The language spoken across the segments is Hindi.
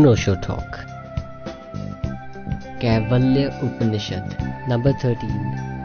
अनोशो टॉक कैवल्य उपनिषद नंबर थर्टीन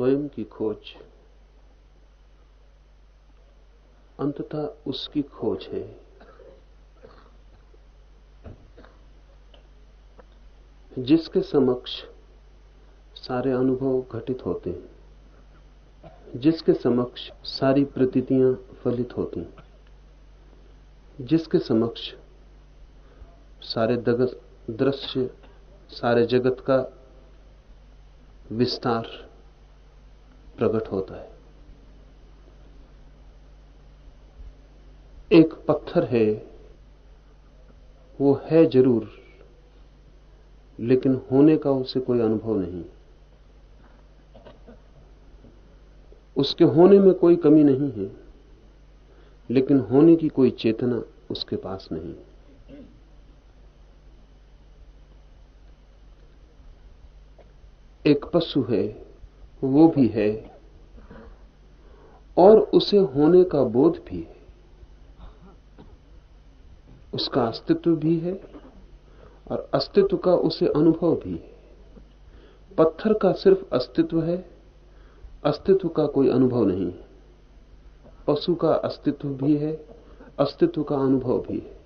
स्वयं की खोज अंततः उसकी खोज है। जिसके समक्ष सारे अनुभव घटित होते हैं, जिसके समक्ष सारी प्रतीतियाँ फलित होती जिसके समक्ष सारे दृश्य, सारे जगत का विस्तार प्रकट होता है। एक पत्थर है, वो है ज़रूर, लेकिन होने का उसे कोई अनुभव नहीं। उसके होने में कोई कमी नहीं है, लेकिन होने की कोई चेतना उसके पास नहीं। एक पशु है वो भी है और उसे होने का बोध भी है। उसका अस्तित्व भी है और अस्तित्व का उसे अनुभव भी है। पत्थर का सिर्फ़ अस्तित्व है, अस्तित्व का कोई अनुभव नहीं पशु का अस्तित्व भी है, अस्तित्व का अनुभव भी है।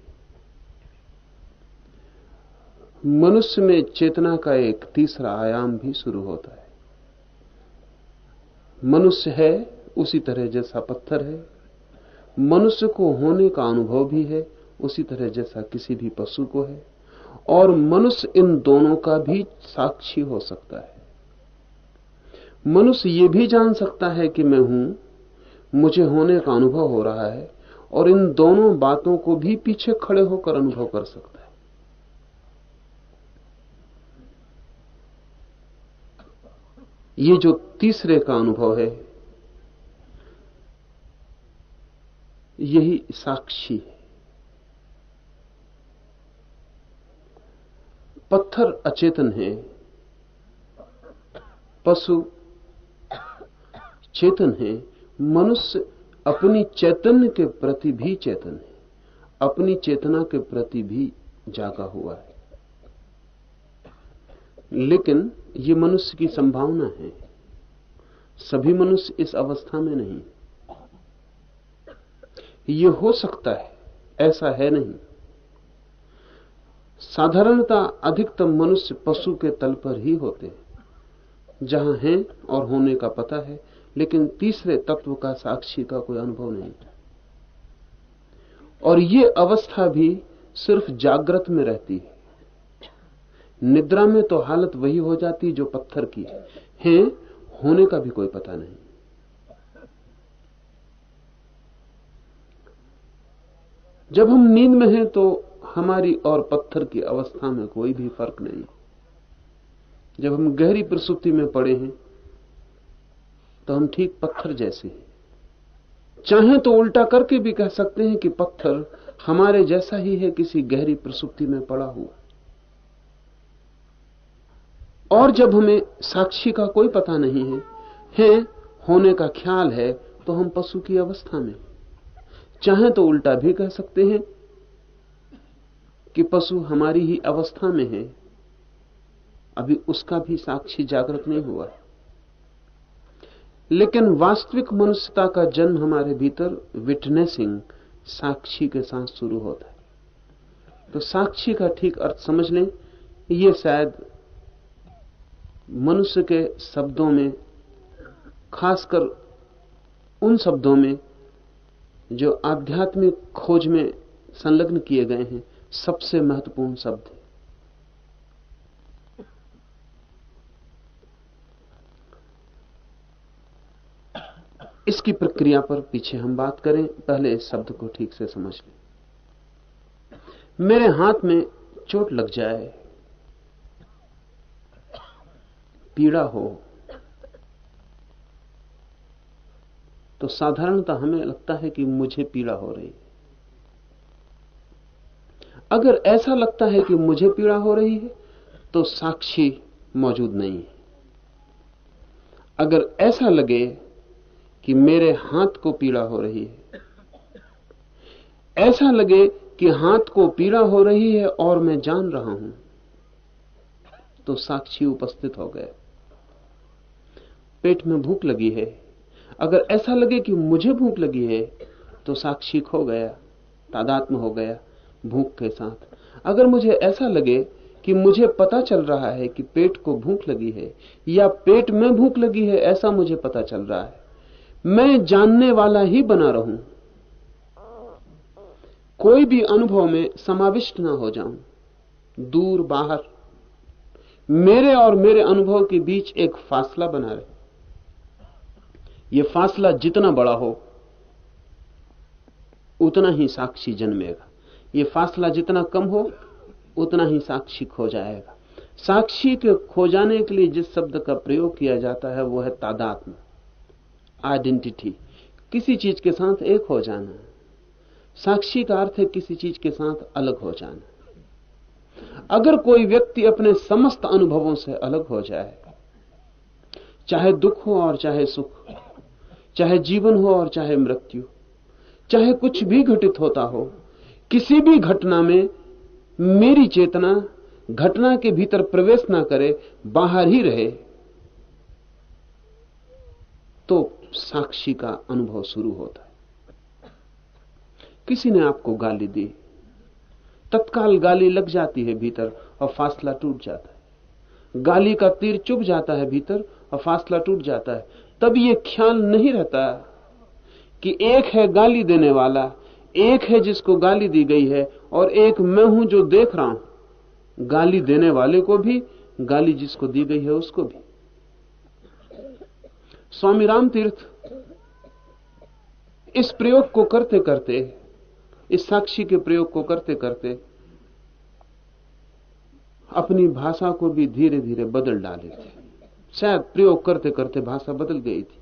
मनुष्य में चेतना का एक तीसरा आयाम भी शुरू होता है। मनुष्य है, उसी तरह जैसा पत्थर है। मनुष्य को होने का अनुभव भी है, उसी तरह जैसा किसी भी पशु को है। और मनुष्य इन दोनों का भी साक्षी हो सकता है। मनुष्य ये भी जान सकता है कि मैं हूँ, मुझे होने का अनुभव हो रहा है, और इन दोनों बातों को भी पीछे खड़े होकर अनुभव कर सकता है। ये जो तीसरे का अनुभव है, यही साक्षी है। पत्थर अचेतन है, पशु चेतन है, मनुष्य अपनी चैतन्य के प्रति भी चेतन है, अपनी चेतना के प्रति भी जागा हुआ है। लेकिन ये मनुष्य की संभावना है। सभी मनुष्य इस अवस्था में नहीं। ये हो सकता है, ऐसा है नहीं। साधारणता अधिकतम मनुष्य पशु के तल पर ही होते हैं, जहाँ हैं और होने का पता है, लेकिन तीसरे तत्व का साक्षी का कोई अनुभव नहीं और ये अवस्था भी सिर्फ़ जागृत में रहती है। निद्रा में तो हालत वही हो जाती जो पत्थर की है, है होने का भी कोई पता नहीं। जब हम नींद में हैं तो हमारी और पत्थर की अवस्था में कोई भी फ़र्क नहीं। जब हम गहरी प्रसुप्ति में पड़े हैं तो हम ठीक पत्थर जैसे हैं। चाहे तो उल्टा करके भी कह सकते हैं कि पत्थर हमारे जैसा ही है किसी गहरी प्रसुप्ति में पड़ा हुआ। और जब हमें साक्षी का कोई पता नहीं है है, होने का ख्याल है तो हम पशु की अवस्था में। चाहे तो उल्टा भी कह सकते हैं कि पशु हमारी ही अवस्था में है। अभी उसका भी साक्षी जागृत नहीं हुआ। लेकिन वास्तविक मनुष्यता का जन्म हमारे भीतर विटनेसिंग साक्षी के साथ शुरू होता है। तो साक्षी का ठीक अर्थ समझ लें, ये शायद मनुष्य के शब्दों में, खासकर उन शब्दों में, जो आध्यात्मिक खोज में संलग्न किए गए हैं, सबसे महत्वपूर्ण शब्द है। इसकी प्रक्रिया पर पीछे हम बात करें, पहले इस शब्द को ठीक से समझ लें। मेरे हाथ में चोट लग जाए पीड़ा हो। तो साधारणतः हमें लगता है कि मुझे पीड़ा हो रही है। अगर ऐसा लगता है कि मुझे पीड़ा हो रही है तो साक्षी मौजूद नहीं है। अगर ऐसा लगे कि मेरे हाथ को पीड़ा हो रही है, ऐसा लगे कि हाथ को पीड़ा हो रही है और मैं जान रहा हूँ तो साक्षी उपस्थित हो गए। पेट में भूख लगी है। अगर ऐसा लगे कि मुझे भूख लगी है तो साक्षी खो गया, तादात्म हो गया भूख के साथ। अगर मुझे ऐसा लगे कि मुझे पता चल रहा है कि पेट को भूख लगी है, या पेट में भूख लगी है, ऐसा मुझे पता चल रहा है। मैं जानने वाला ही बना रहूँ। कोई भी अनुभव में समाविष्ट ना हो जाऊँ। दूर बाहर। मेरे और मेरे अनुभव के बीच एक फासला बना रहे। यह फासला जितना बड़ा हो, उतना ही साक्षी जन्मेगा। यह फासला जितना कम हो, उतना ही साक्षी खो जाएगा। साक्षी के खो जाने के लिए जिस शब्द का प्रयोग किया जाता है, वो है तादात्म आइडेंटिटी। किसी चीज़ के साथ एक हो जाना। साक्षी का अर्थ है किसी चीज़ के साथ अलग हो जाना। अगर कोई व्यक्ति अपने समस्त अनुभवों से अलग हो जाए, चाहे दुख हो और चाहे सुख चाहे जीवन हो और चाहे मृत्यु, चाहे कुछ भी घटित होता हो, किसी भी घटना में मेरी चेतना घटना के भीतर प्रवेश ना करे, बाहर ही रहे तो साक्षी का अनुभव शुरू होता है। किसी ने आपको गाली दी, तत्काल गाली लग जाती है भीतर और फासला टूट जाता है। गाली का तीर चुभ जाता है भीतर और फासला टूट जाता है। तब ये ख्याल नहीं रहता कि एक है गाली देने वाला, एक है जिसको गाली दी गई है, और एक मैं हूँ जो देख रहा हूँ। गाली देने वाले को भी, गाली जिसको दी गई है उसको भी। स्वामी राम तीर्थ इस प्रयोग को करते करते, इस साक्षी के प्रयोग को करते करते, अपनी भाषा को भी धीरे धीरे बदल डाले थे। शायद प्रयोग करते करते भाषा बदल गई थी।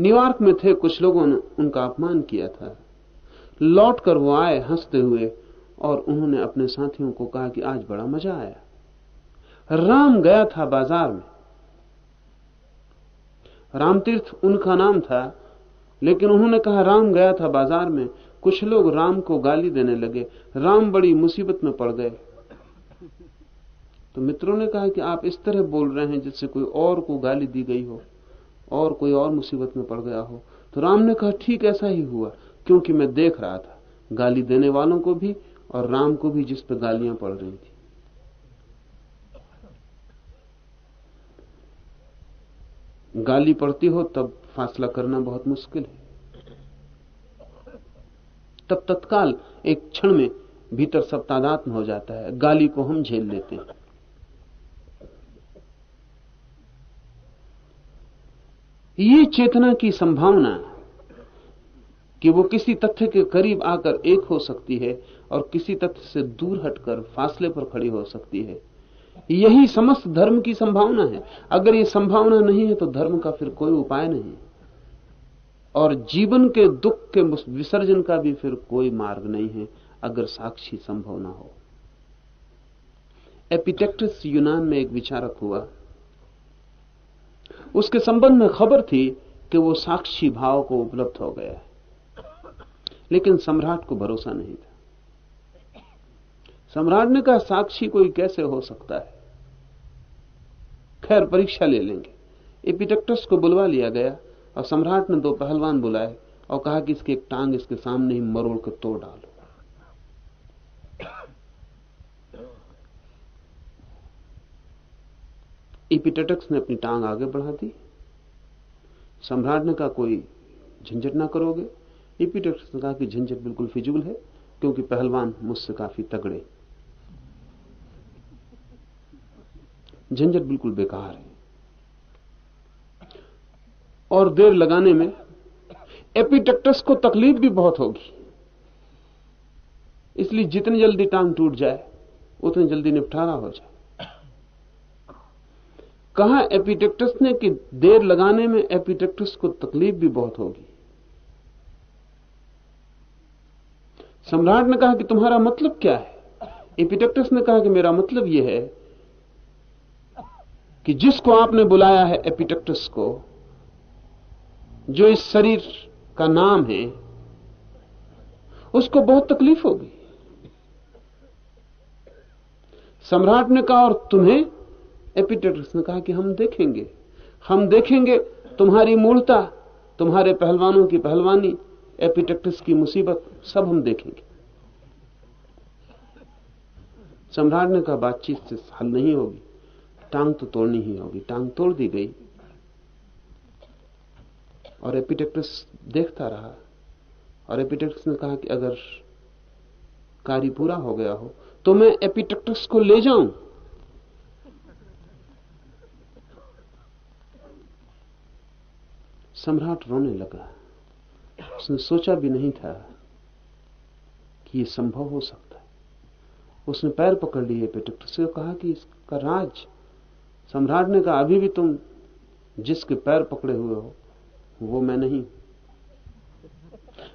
न्यूयॉर्क में थे, कुछ लोगों ने उनका अपमान किया था। लौट कर वो आए, हँसते हुए, और उन्होंने अपने साथियों को कहा कि आज बड़ा मज़ा आया। राम गया था बाज़ार में। रामतीर्थ उनका नाम था, लेकिन उन्होंने कहा, राम गया था बाज़ार में। कुछ लोग राम को गाली देने लगे। राम बड़ी मुसीबत में पड़ गए। तो मित्रों ने कहा कि आप इस तरह बोल रहे हैं जिससे कोई और को गाली दी गई हो और कोई और मुसीबत में पड़ गया हो। तो राम ने कहा, ठीक, ऐसा ही हुआ, क्योंकि मैं देख रहा था। गाली देने वालों को भी और राम को भी जिस पर गालियाँ पड़ रही थी। गाली पड़ती हो, तब फासला करना बहुत मुश्किल है। तब तत्काल एक क्षण में भीतर सब तादात्म हो जाता है। गाली को हम झेल लेते हैं। ये चेतना की संभावना कि वो किसी तथ्य के करीब आकर एक हो सकती है और किसी तथ्य से दूर हटकर फासले पर खड़ी हो सकती है। यही समस्त धर्म की संभावना है। अगर ये संभावना नहीं है तो धर्म का फिर कोई उपाय नहीं। और जीवन के दुख के विसर्जन का भी फिर कोई मार्ग नहीं है, अगर साक्षी संभव ना हो। एपिटेक्टिस यूनान में एक विचारक हुआ। उसके संबंध में खबर थी कि वो साक्षी भाव को उपलब्ध हो गया है। लेकिन सम्राट को भरोसा नहीं था। सम्राट ने कहा, साक्षी कोई कैसे हो सकता है? खैर, परीक्षा ले लेंगे। एपिटेक्टस को बुलवा लिया गया और सम्राट ने दो पहलवान बुलाए और कहा कि इसकी एक टांग इसके सामने ही मरोड़ कर तोड़ डालो। इपिटेटक्स ने अपनी टांग आगे बढ़ा दी। सम्राट ने कहा कोई झंझट ना करोगे। इपिटेटक्स ने कहा कि झंझट बिल्कुल फिजूल है, क्योंकि पहलवान मुझसे काफ़ी तगड़े। झंझट बिल्कुल बेकार है। और देर लगाने में एपिटेक्टस को तकलीफ़ भी बहुत होगी। इसलिए जितनी जल्दी टांग टूट जाए, उतनी जल्दी निपटारा हो जाए। कहा एपिटेक्टस ने कि देर लगाने में एपिटेक्टस को तकलीफ़ भी बहुत होगी? सम्राट ने कहा कि तुम्हारा मतलब क्या है? एपिटेक्टस ने कहा कि मेरा मतलब यह है कि जिसको आपने बुलाया है एपिटेक्टस को, जो इस शरीर का नाम है, उसको बहुत तकलीफ़ होगी। सम्राट ने कहा, और तुम्हें एपिटेटस ने कहा कि हम देखेंगे। हम देखेंगे तुम्हारी मूलता, तुम्हारे पहलवानों की पहलवानी एपिटेक्टस की मुसीबत, सब हम देखेंगे। सम्राट ने कहा, बातचीत से हल नहीं होगी, टांग तो तोड़नी ही होगी, टांग तोड़ दी गई। और एपिटेक्टस देखता रहा, और एपिटेक्टस ने कहा कि अगर कार्य पूरा हो गया हो तो मैं एपिटेक्टस को ले जाऊँ। सम्राट रोने लगा। उसने सोचा भी नहीं था कि यह संभव हो सकता है। उसने पैर पकड़ लिए एपिटेक्टस से कहा कि इसका राज, सम्राट ने कहा, अभी भी तुम जिसके पैर पकड़े हुए हो, वो मैं नहीं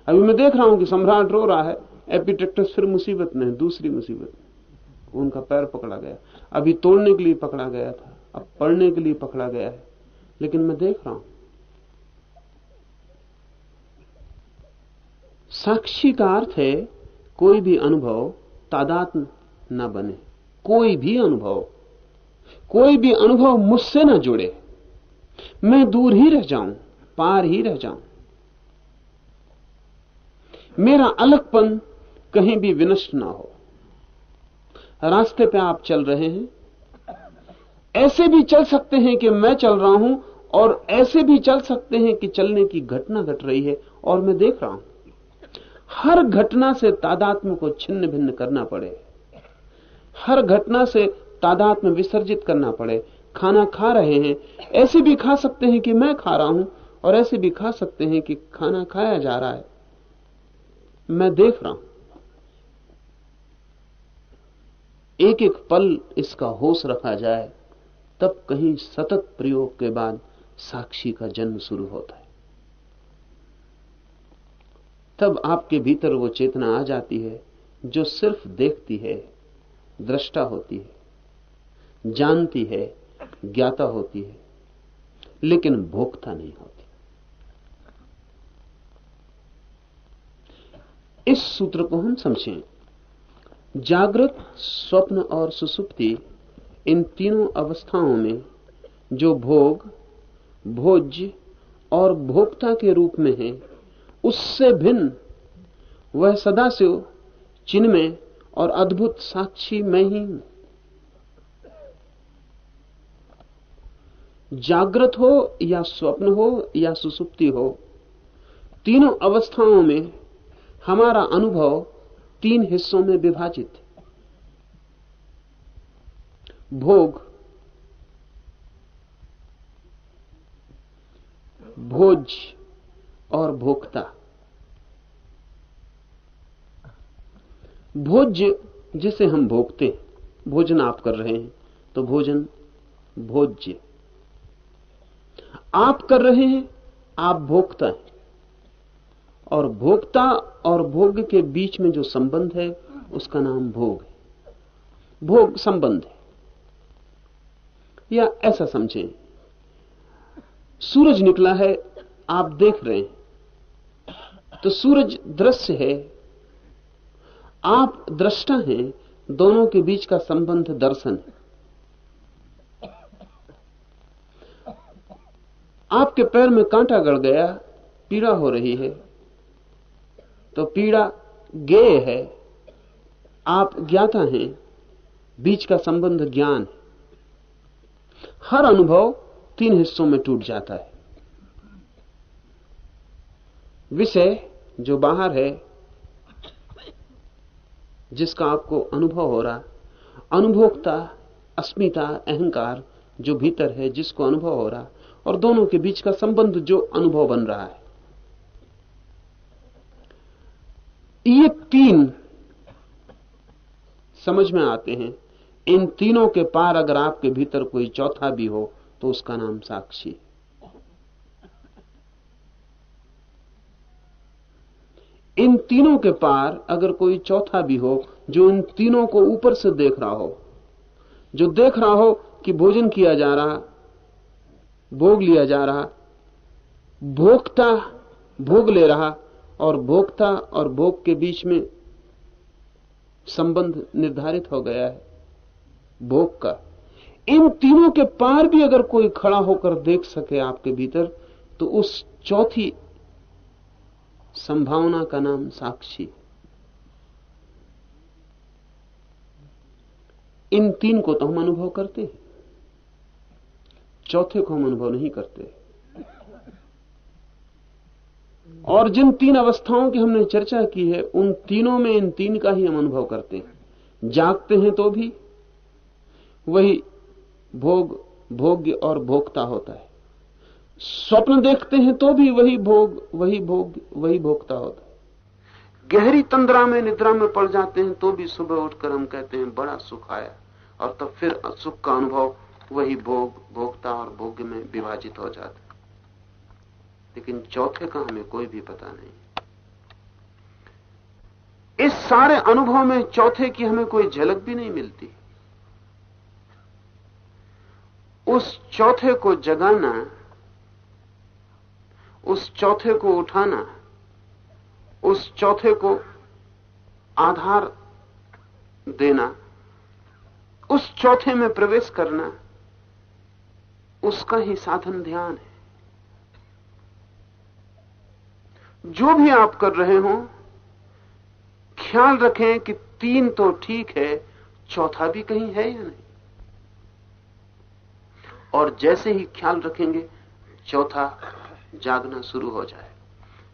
अभी मैं देख रहा हूँ कि सम्राट रो रहा है। एपिटेक्टस फिर मुसीबत में है दूसरी मुसीबत उनका पैर पकड़ा गया। अभी तोड़ने के लिए पकड़ा गया था, अब पढ़ने के लिए पकड़ा गया है। लेकिन मैं देख रहा हूँ साक्षी का अर्थ है कोई भी अनुभव तादात्म न बने। कोई भी अनुभव, कोई भी अनुभव मुझसे न जुड़े। मैं दूर ही रह जाऊँ, पार ही रह जाऊँ। मेरा अलगपन कहीं भी विनष्ट ना हो। रास्ते पे आप चल रहे हैं। ऐसे भी चल सकते हैं कि मैं चल रहा हूँ और ऐसे भी चल सकते हैं कि चलने की घटना घट रही है और मैं देख रहा हूँ। हर घटना से तादात्म को छिन्न भिन्न करना पड़े। हर घटना से तादात्म विसर्जित करना पड़े। खाना खा रहे हैं, ऐसे भी खा सकते हैं कि मैं खा रहा हूँ, और ऐसे भी खा सकते हैं कि खाना खाया जा रहा है। मैं देख रहा हूँ। एक एक पल इसका होश रखा जाए, तब कहीं सतत प्रयोग के बाद साक्षी का जन्म शुरू होता है। तब आपके भीतर वो चेतना आ जाती है, जो सिर्फ़ देखती है, दृष्टा होती है, जानती है, ज्ञाता होती है, लेकिन भोक्ता नहीं होती। इस सूत्र को हम समझें। जागृत, स्वप्न और सुसुप्ति इन तीनों अवस्थाओं में जो भोग, भोज्य और भोक्ता के रूप में है उससे भिन्न, वह सदाशिव चिन्मय और अद्भुत साक्षी मैं ही हूँ। जागृत हो या स्वप्न हो या सुसुप्ति हो, तीनों अवस्थाओं में हमारा अनुभव तीन हिस्सों में विभाजित है। भोग, भोज और भोक्ता। भोज्य जिसे हम भोगते भोजन आप कर रहे हैं तो भोजन भोज्य। आप कर रहे हैं, आप भोगता है। और भोक्ता और भोग के बीच में जो संबंध है, उसका नाम भोग है। भोग संबंध है। या ऐसा समझें, सूरज निकला है आप देख रहे हैं। तो सूरज दृश्य है। आप दृष्टा हैं, दोनों के बीच का संबंध दर्शन। है आपके पैर में कांटा गड़ गया, पीड़ा हो रही है। तो पीड़ा गेय है। आप ज्ञाता हैं, बीच का संबंध ज्ञान है। हर अनुभव तीन हिस्सों में टूट जाता है। विषय जो बाहर है, जिसका आपको अनुभव हो रहा, अनुभोक्ता, अस्मिता, अहंकार जो भीतर है, जिसको अनुभव हो रहा, और दोनों के बीच का संबंध जो अनुभव बन रहा है। ये तीन समझ में आते हैं। इन तीनों के पार अगर आपके भीतर कोई चौथा भी हो तो उसका नाम साक्षी इन तीनों के पार अगर कोई चौथा भी हो, जो इन तीनों को ऊपर से देख रहा हो, जो देख रहा हो कि भोजन किया जा रहा, भोग लिया जा रहा भोगता भोग ले रहा और भोगता और भोग के बीच में संबंध निर्धारित हो गया है, भोग का। इन तीनों के पार भी अगर कोई खड़ा होकर देख सके आपके भीतर तो उस चौथी संभावना का नाम साक्षी। इन तीन को तो हम अनुभव करते हैं। चौथे को हम अनुभव नहीं करते। और जिन तीन अवस्थाओं की हमने चर्चा की है, उन तीनों में इन तीन का ही हम अनुभव करते हैं। जागते हैं तो भी वही भोग, भोग्य और भोक्ता होता है। स्वप्न देखते हैं तो भी वही भोग वही भोग, वही भोगता होता गहरी तंद्रा में, निद्रा में पड़ जाते हैं तो भी सुबह उठकर हम कहते हैं, बड़ा सुख आया। और तब फिर सुख का अनुभव वही भोग, भोगता और भोग्य में विभाजित हो जाता लेकिन चौथे का हमें कोई भी पता नहीं। इस सारे अनुभव में चौथे की हमें कोई झलक भी नहीं मिलती। उस चौथे को जगाना उस चौथे को उठाना, उस चौथे को आधार देना, उस चौथे में प्रवेश करना, उसका ही साधन ध्यान है। जो भी आप कर रहे हो, ख्याल रखें कि तीन तो ठीक है, चौथा भी कहीं है या नहीं। और जैसे ही ख्याल रखेंगे, चौथा जागना शुरू हो जाए,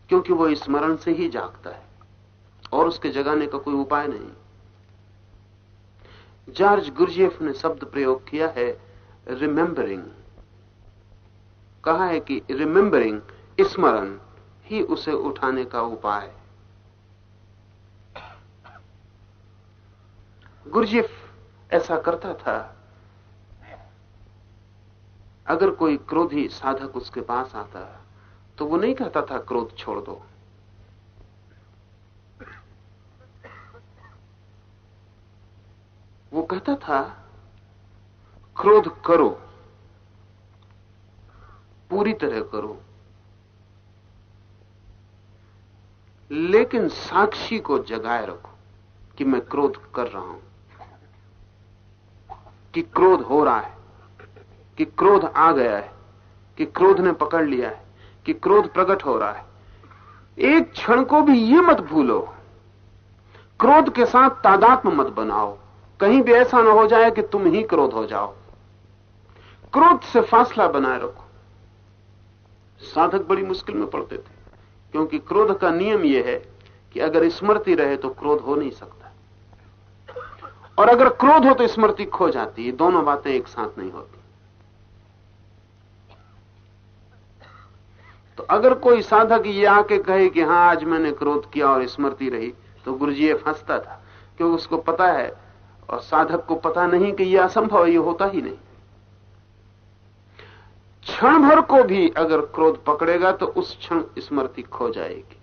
क्योंकि वो स्मरण से ही जागता है और उसके जगाने का कोई उपाय नहीं। जॉर्ज गुरजेफ ने शब्द प्रयोग किया है रिमेंबरिंग कहा है कि रिमेंबरिंग स्मरण ही उसे उठाने का उपाय गुरजीफ ऐसा करता था, अगर कोई क्रोधी साधक उसके पास आता तो वो नहीं कहता था, क्रोध छोड़ दो। वो कहता था, क्रोध करो, पूरी तरह करो। लेकिन साक्षी को जगाए रखो कि मैं क्रोध कर रहा हूँ, कि क्रोध हो रहा है, कि क्रोध आ गया है, कि क्रोध ने पकड़ लिया है। कि क्रोध प्रकट हो रहा है। एक क्षण को भी ये मत भूलो। क्रोध के साथ तादात्म मत बनाओ। कहीं भी ऐसा ना हो जाए कि तुम ही क्रोध हो जाओ। क्रोध से फासला बनाए रखो। साधक बड़ी मुश्किल में पड़ते थे, क्योंकि क्रोध का नियम यह है कि अगर स्मृति रहे तो क्रोध हो नहीं सकता। और अगर क्रोध हो तो स्मृति खो जाती है। दोनों बातें एक साथ नहीं होती। तो अगर कोई साधक ये आके कहे कि हाँ, आज मैंने क्रोध किया और स्मृति रही तो गुरुजी ये फंसता था, क्योंकि उसको पता है, और साधक को पता नहीं कि यह असंभव ये होता ही नहीं। क्षण भर को भी अगर क्रोध पकड़ेगा तो उस क्षण स्मृति खो जाएगी।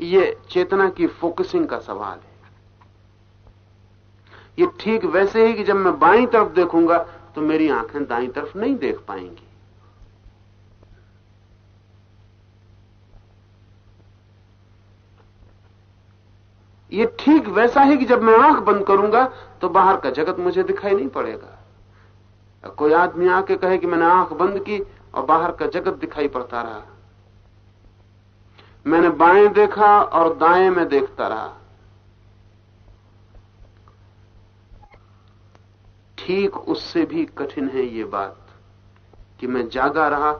ये चेतना की फोकसिंग का सवाल है। ये ठीक वैसे ही कि जब मैं बाई तरफ़ देखूँगा तो मेरी आँखें दाई तरफ़ नहीं देख पाएँगी। ये ठीक वैसा है कि जब मैं आँख बंद करूँगा तो बाहर का जगत मुझे दिखाई नहीं पड़ेगा। कोई आदमी आके कहे कि मैंने आँख बंद की, और बाहर का जगत दिखाई पड़ता रहा। मैंने बाएँ देखा और दाएँ में देखता रहा। ठीक उससे भी कठिन है ये बात, कि मैं जागा रहा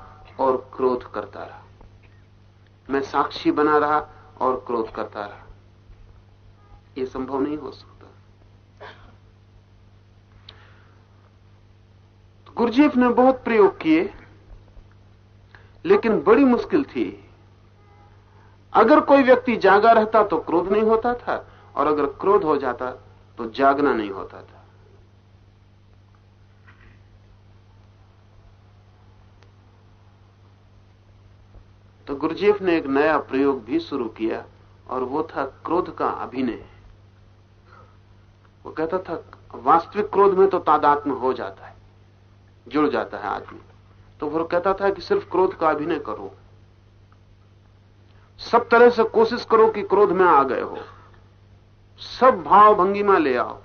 और क्रोध करता रहा। मैं साक्षी बना रहा और क्रोध करता रहा। यह संभव नहीं हो सकता। तो ने बहुत प्रयोग किए, लेकिन बड़ी मुश्किल थी। अगर कोई व्यक्ति जागा रहता तो क्रोध नहीं होता था, और अगर क्रोध हो जाता तो जागना नहीं होता था। तो गुरुजीफ ने एक नया प्रयोग भी शुरू किया, और वो था क्रोध का अभिनय। वो कहता था, वास्तविक क्रोध में तो तादात्म हो जाता है, जुड़ जाता है आदमी। तो वो कहता था कि सिर्फ़ क्रोध का अभिनय करो। सब तरह से कोशिश करो कि क्रोध में आ गए हो। सब भाव भंगिमा ले आओ।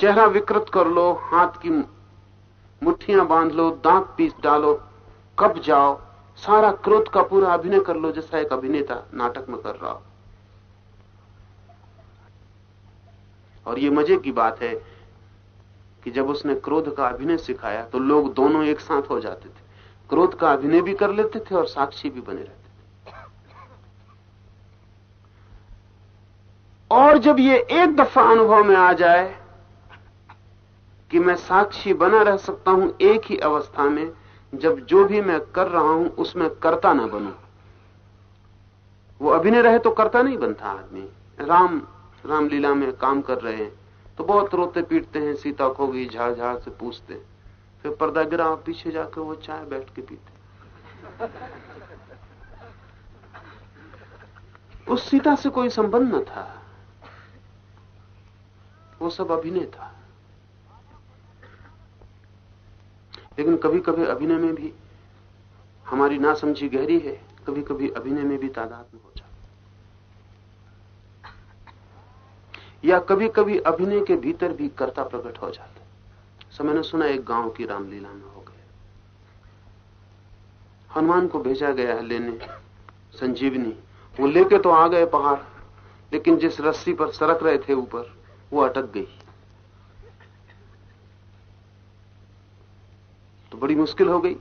चेहरा विकृत कर लो, हाथ की मुट्ठियाँ बाँध लो, दांत पीस डालो, कब जाओ, सारा क्रोध का पूरा अभिनय कर लो, जैसा एक अभिनेता नाटक में कर रहा हो। और ये मज़े की बात है कि जब उसने क्रोध का अभिनय सिखाया तो लोग दोनों एक साथ हो जाते थे। क्रोध का अभिनय भी कर लेते थे और साक्षी भी बने रहते थे। और जब ये एक दफ़ा अनुभव में आ जाए कि मैं साक्षी बना रह सकता हूँ एक ही अवस्था में, जब जो भी मैं कर रहा हूँ, उसमें करता ना बनू। वो अभिनय रहे तो करता नहीं बनता आदमी। राम रामलीला में काम कर रहे हैं। तो बहुत रोते पीटते हैं, सीता को भी झाड़ से पूछते। फिर पर्दा गिरा, पीछे जाकर वो चाय बैठ के पीते। उस सीता से कोई संबंध न था। वो सब अभिनय था। लेकिन कभी कभी अभिनय में भी हमारी नासमझी गहरी है कभी कभी अभिनय में भी तादाद में हो जाता या कभी कभी अभिनय के भीतर भी कर्ता प्रकट हो जाता है। सो मैंने सुना एक गाँव की रामलीला में हो गया हनुमान को भेजा गया है लेने। संजीवनी, वो लेके तो आ गए पहाड़, लेकिन जिस रस्सी पर सरक रहे थे ऊपर, वो अटक गई। तो बड़ी मुश्किल हो गई।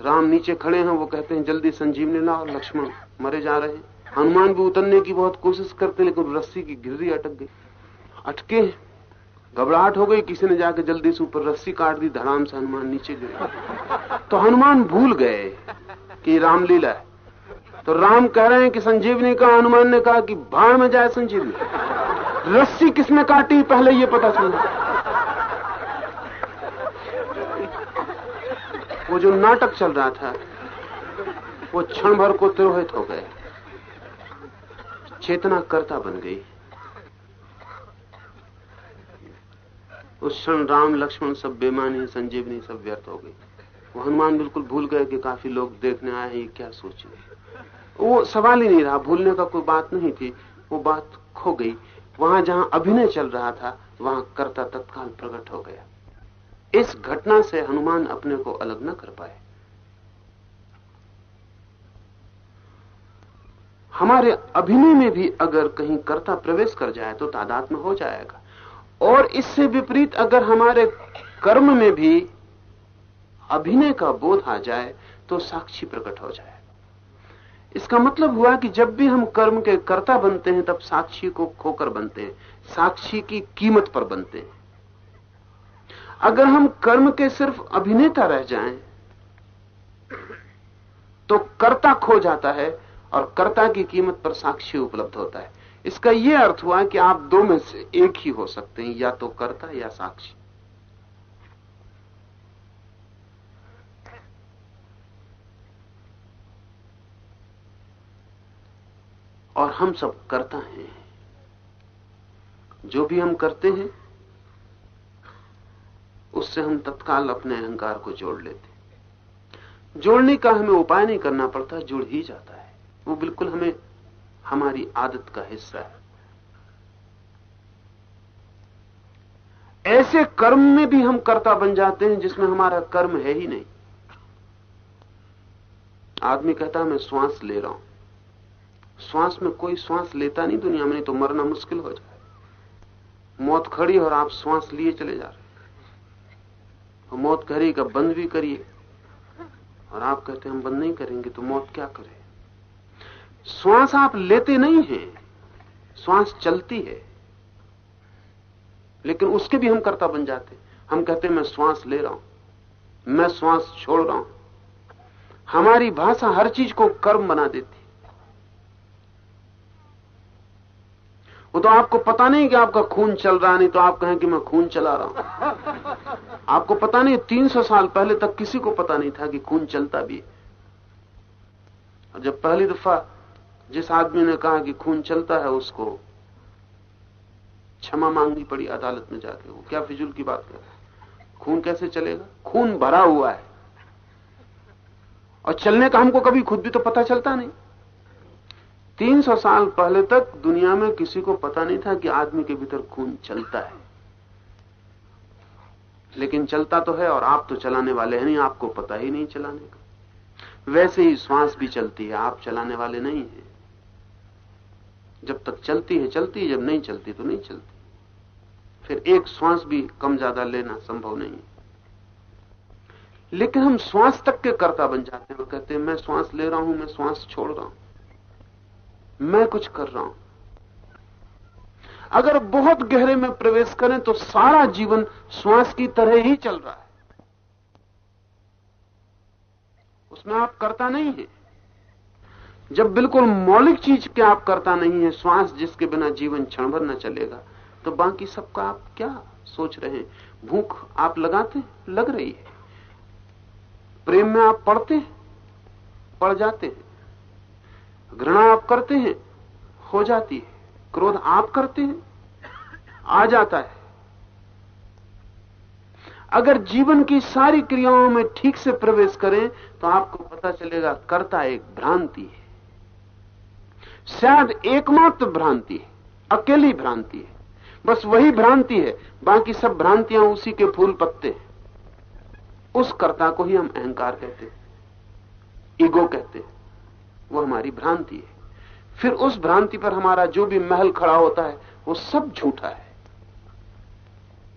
राम नीचे खड़े हैं, वो कहते हैं, जल्दी संजीवनी लाओ, लक्ष्मण, मरे जा रहे हैं। हनुमान भी उतरने की बहुत कोशिश करते, लेकिन रस्सी की गिररी अटक गई। अटके, घबराहट हो गई, किसी ने जाके जल्दी से ऊपर रस्सी काट दी, धड़ाम से हनुमान नीचे गिरे। तो हनुमान भूल गए कि रामलीला है। तो राम कह रहे हैं कि संजीवनी का हनुमान ने कहा कि भाड़ में जाए संजीवनी। रस्सी किसने काटी, पहले ये पता चला। वो जो नाटक चल रहा था, वो क्षण भर को तिरोहित हो गया चेतना कर्ता बन गई। उस क्षण राम, लक्ष्मण सब बेमानी संजीवनी सब व्यर्थ हो गई। वो हनुमान बिल्कुल भूल गए कि काफ़ी लोग देखने आए हैं, क्या सोचे। वो सवाल ही नहीं रहा, भूलने का कोई बात नहीं थी। वो बात खो गई। वहाँ जहाँ अभिनय चल रहा था, वहाँ कर्ता तत्काल प्रकट हो गया। इस घटना से हनुमान अपने को अलग न कर पाए। हमारे अभिनय में भी अगर कहीं कर्ता प्रवेश कर जाए तो तादाद में हो जाएगा। और इससे विपरीत अगर हमारे कर्म में भी अभिनय का बोध आ जाए तो साक्षी प्रकट हो जाए। इसका मतलब हुआ कि जब भी हम कर्म के कर्ता बनते हैं तब साक्षी को खोकर बनते हैं साक्षी की कीमत पर बनते हैं। अगर हम कर्म के सिर्फ़ अभिनेता रह जाएँ, तो कर्ता खो जाता है और कर्ता की कीमत पर साक्षी उपलब्ध होता है। इसका यह अर्थ हुआ कि आप दो में से एक ही हो सकते हैं, या तो कर्ता या साक्षी। और हम सब करता हैं। जो भी हम करते हैं, उससे हम तत्काल अपने अहंकार को जोड़ लेते जोड़ने का हमें उपाय नहीं करना पड़ता, जुड़ ही जाता है। वो बिल्कुल हमें, हमारी आदत का हिस्सा है। ऐसे कर्म में भी हम कर्ता बन जाते हैं जिसमें हमारा कर्म है ही नहीं। आदमी कहता है, मैं श्वास ले रहा हूँ। श्वास में कोई श्वास लेता नहीं दुनिया में, नहीं तो मरना मुश्किल हो जाए। मौत खड़ी और आप श्वास लिए चले जा रहे मौत करेगा बंद भी करिए। और आप कहते हैं, हम बंद नहीं करेंगे तो मौत क्या करे श्वास आप लेते नहीं हैं, श्वास चलती है। लेकिन उसके भी हम कर्ता बन जाते हम कहते मैं श्वास ले रहा हूँ, मैं श्वास छोड़ रहा हूँ। हमारी भाषा हर चीज़ को कर्म बना देती वो तो आपको पता नहीं कि आपका खून चल रहा नहीं तो आप कहें कि मैं खून चला रहा हूँ। आपको पता नहीं 300 साल पहले तक किसी को पता नहीं था कि खून चलता भी और जब पहली दफ़ा जिस आदमी ने कहा कि खून चलता है उसको क्षमा मांगनी पड़ी अदालत में जाके। वो क्या फिजूल की बात कर रहा है? खून कैसे चलेगा? खून भरा हुआ है। और चलने का हमको कभी खुद भी तो पता चलता नहीं। 300 साल पहले तक दुनिया में किसी को पता नहीं था कि आदमी के भीतर खून चलता है। लेकिन चलता तो है और आप तो चलाने वाले हैं, नहीं, आपको पता ही नहीं चलाने का। वैसे ही श्वास भी चलती है, आप चलाने वाले नहीं हैं। जब तक चलती है चलती है, जब नहीं चलती तो नहीं चलती। फिर एक श्वास भी कम ज़्यादा लेना संभव नहीं है। लेकिन हम श्वास तक के कर्ता बन जाते हैं और कहते हैं, मैं श्वास ले रहा हूँ, मैं श्वास छोड़ रहा हूँ। मैं कुछ कर रहा हूँ। अगर बहुत गहरे में प्रवेश करें तो सारा जीवन श्वास की तरह ही चल रहा है। उसमें आप करता नहीं है। जब बिल्कुल मौलिक चीज़ के आप करता नहीं है, श्वास जिसके बिना जीवन क्षण भर न चलेगा तो बाकी सबका आप क्या सोच रहे हैं? भूख आप लगाते लग रही है। प्रेम में आप पढ़ते पड़ जाते हैं। घृणा आप करते हैं? हो जाती है। क्रोध आप करते हैं? आ जाता है। अगर जीवन की सारी क्रियाओं में ठीक से प्रवेश करें तो आपको पता चलेगा, कर्ता एक भ्रांति है। शायद एकमात्र भ्रांति है, अकेली भ्रांति है। बस वही भ्रांति है, बाकी सब भ्रांतियाँ उसी के फूल पत्ते हैं। उस कर्ता को ही हम अहंकार कहते हैं, ईगो कहते हैं, वो हमारी भ्रांति है। फिर उस भ्रांति पर हमारा जो भी महल खड़ा होता है, वो सब झूठा है।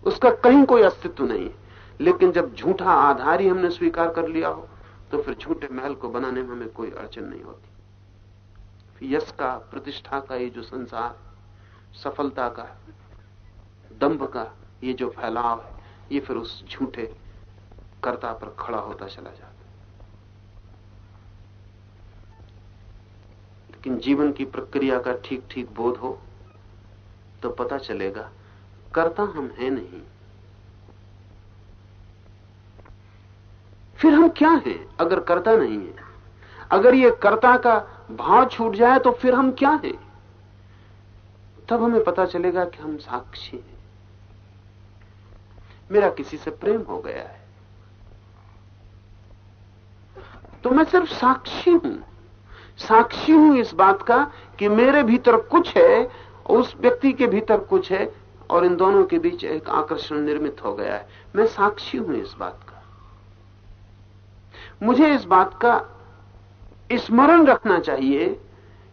उसका कहीं कोई अस्तित्व नहीं है, लेकिन जब झूठा आधार ही हमने स्वीकार कर लिया हो तो फिर झूठे महल को बनाने में हमें कोई अड़चन नहीं होती। यश का, प्रतिष्ठा का ये जो संसार, सफलता का, दंभ का ये जो फैलाव है, ये फिर उस झूठे कर्ता पर खड़ा होता चला जाता लेकिन जीवन की प्रक्रिया का ठीक ठीक बोध हो तो पता चलेगा, कर्ता हम हैं नहीं। फिर हम क्या हैं? अगर कर्ता नहीं है, अगर ये कर्ता का भाव छूट जाए तो फिर हम क्या हैं? तब हमें पता चलेगा कि हम साक्षी हैं। मेरा किसी से प्रेम हो गया है। तो मैं सिर्फ़ साक्षी हूँ। साक्षी हूँ इस बात का कि मेरे भीतर कुछ है, उस व्यक्ति के भीतर कुछ है, और इन दोनों के बीच एक आकर्षण निर्मित हो गया है। मैं साक्षी हूँ इस बात का। मुझे इस बात का स्मरण रखना चाहिए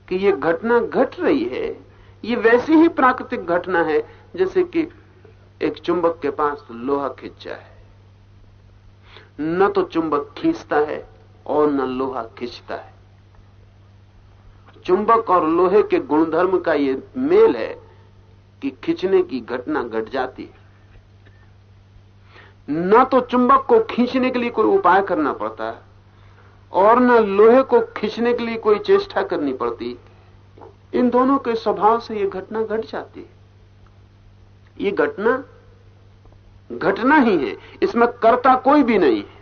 कि ये घटना घट रही है। ये वैसी ही प्राकृतिक घटना है, जैसे कि एक चुंबक के पास लोहा खिंच जाए न तो चुंबक खींचता है और न लोहा खींचता है। चुंबक और लोहे के गुणधर्म का ये मेल है कि खींचने की घटना घट जाती है। न तो चुंबक को खींचने के लिए कोई उपाय करना पड़ता है। और न लोहे को खींचने के लिए कोई चेष्टा करनी पड़ती। इन दोनों के स्वभाव से यह घटना घट जाती है। ये घटना घटना ही है। इसमें कर्ता कोई भी नहीं है।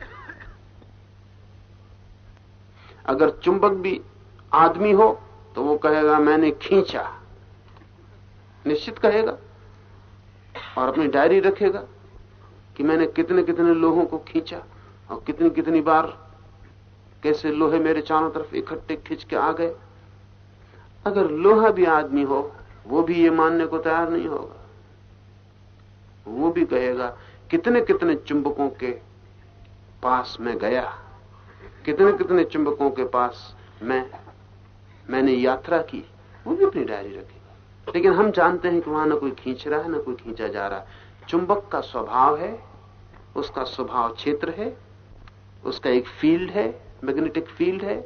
अगर चुंबक भी आदमी हो तो वो कहेगा, मैंने खींचा। निश्चित कहेगा। और अपनी डायरी रखेगा कि मैंने कितने कितने लोगों को खींचा और कितनी कितनी बार कैसे लोहे मेरे चारों तरफ़ इकट्ठे खींच के आ गए? अगर लोहा भी आदमी हो, वो भी ये मानने को तैयार नहीं होगा। वो भी कहेगा, कितने कितने चुंबकों के पास मैं गया? कितने कितने चुंबकों के पास मैं, मैंने यात्रा की? वो भी अपनी डायरी रखेगा। लेकिन हम जानते हैं कि वहाँ ना कोई खींच रहा है, ना कोई खींचा जा रहा। है चुंबक का स्वभाव है, उसका स्वभाव क्षेत्र है, उसका एक फ़ील्ड है मैग्नेटिक फ़ील्ड है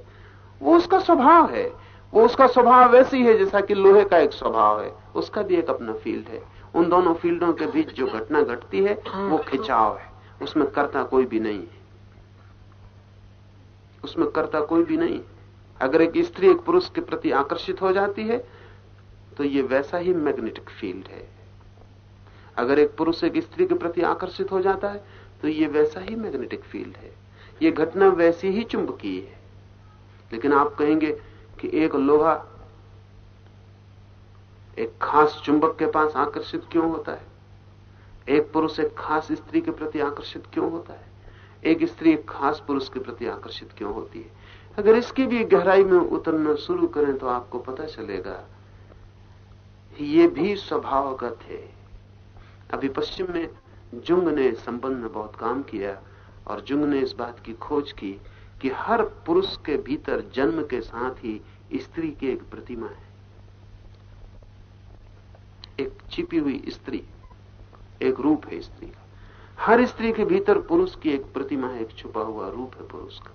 वो उसका स्वभाव है। वो उसका स्वभाव वैसे ही है जैसा कि लोहे का एक स्वभाव है। उसका भी एक अपना फ़ील्ड है। उन दोनों फील्डों के बीच जो घटना घटती है वो खिंचाव है। उसमें करता कोई भी नहीं है। उसमें करता कोई भी नहीं अगर एक स्त्री एक पुरुष के प्रति आकर्षित हो जाती है तो ये वैसा ही मैग्नेटिक फ़ील्ड है। अगर एक पुरुष एक स्त्री के प्रति आकर्षित हो जाता है तो ये वैसा ही मैग्नेटिक फ़ील्ड है। ये घटना वैसी ही चुंबकीय है। लेकिन आप कहेंगे कि एक लोहा, एक खास चुंबक के पास आकर्षित क्यों होता है? एक पुरुष एक खास स्त्री के प्रति आकर्षित क्यों होता है? एक स्त्री एक खास पुरुष के प्रति आकर्षित क्यों होती है? अगर इसकी भी गहराई में उतरना शुरू करें तो आपको पता चलेगा ये भी स्वभावगत है। अभी पश्चिम में जुंग ने संबंध में बहुत काम किया। और जुंग ने इस बात की खोज की कि हर पुरुष के भीतर जन्म के साथ ही स्त्री की एक प्रतिमा है। एक छिपी हुई स्त्री, एक रूप है स्त्री। का हर स्त्री के भीतर पुरुष की एक प्रतिमा है, एक छुपा हुआ रूप है पुरुष का।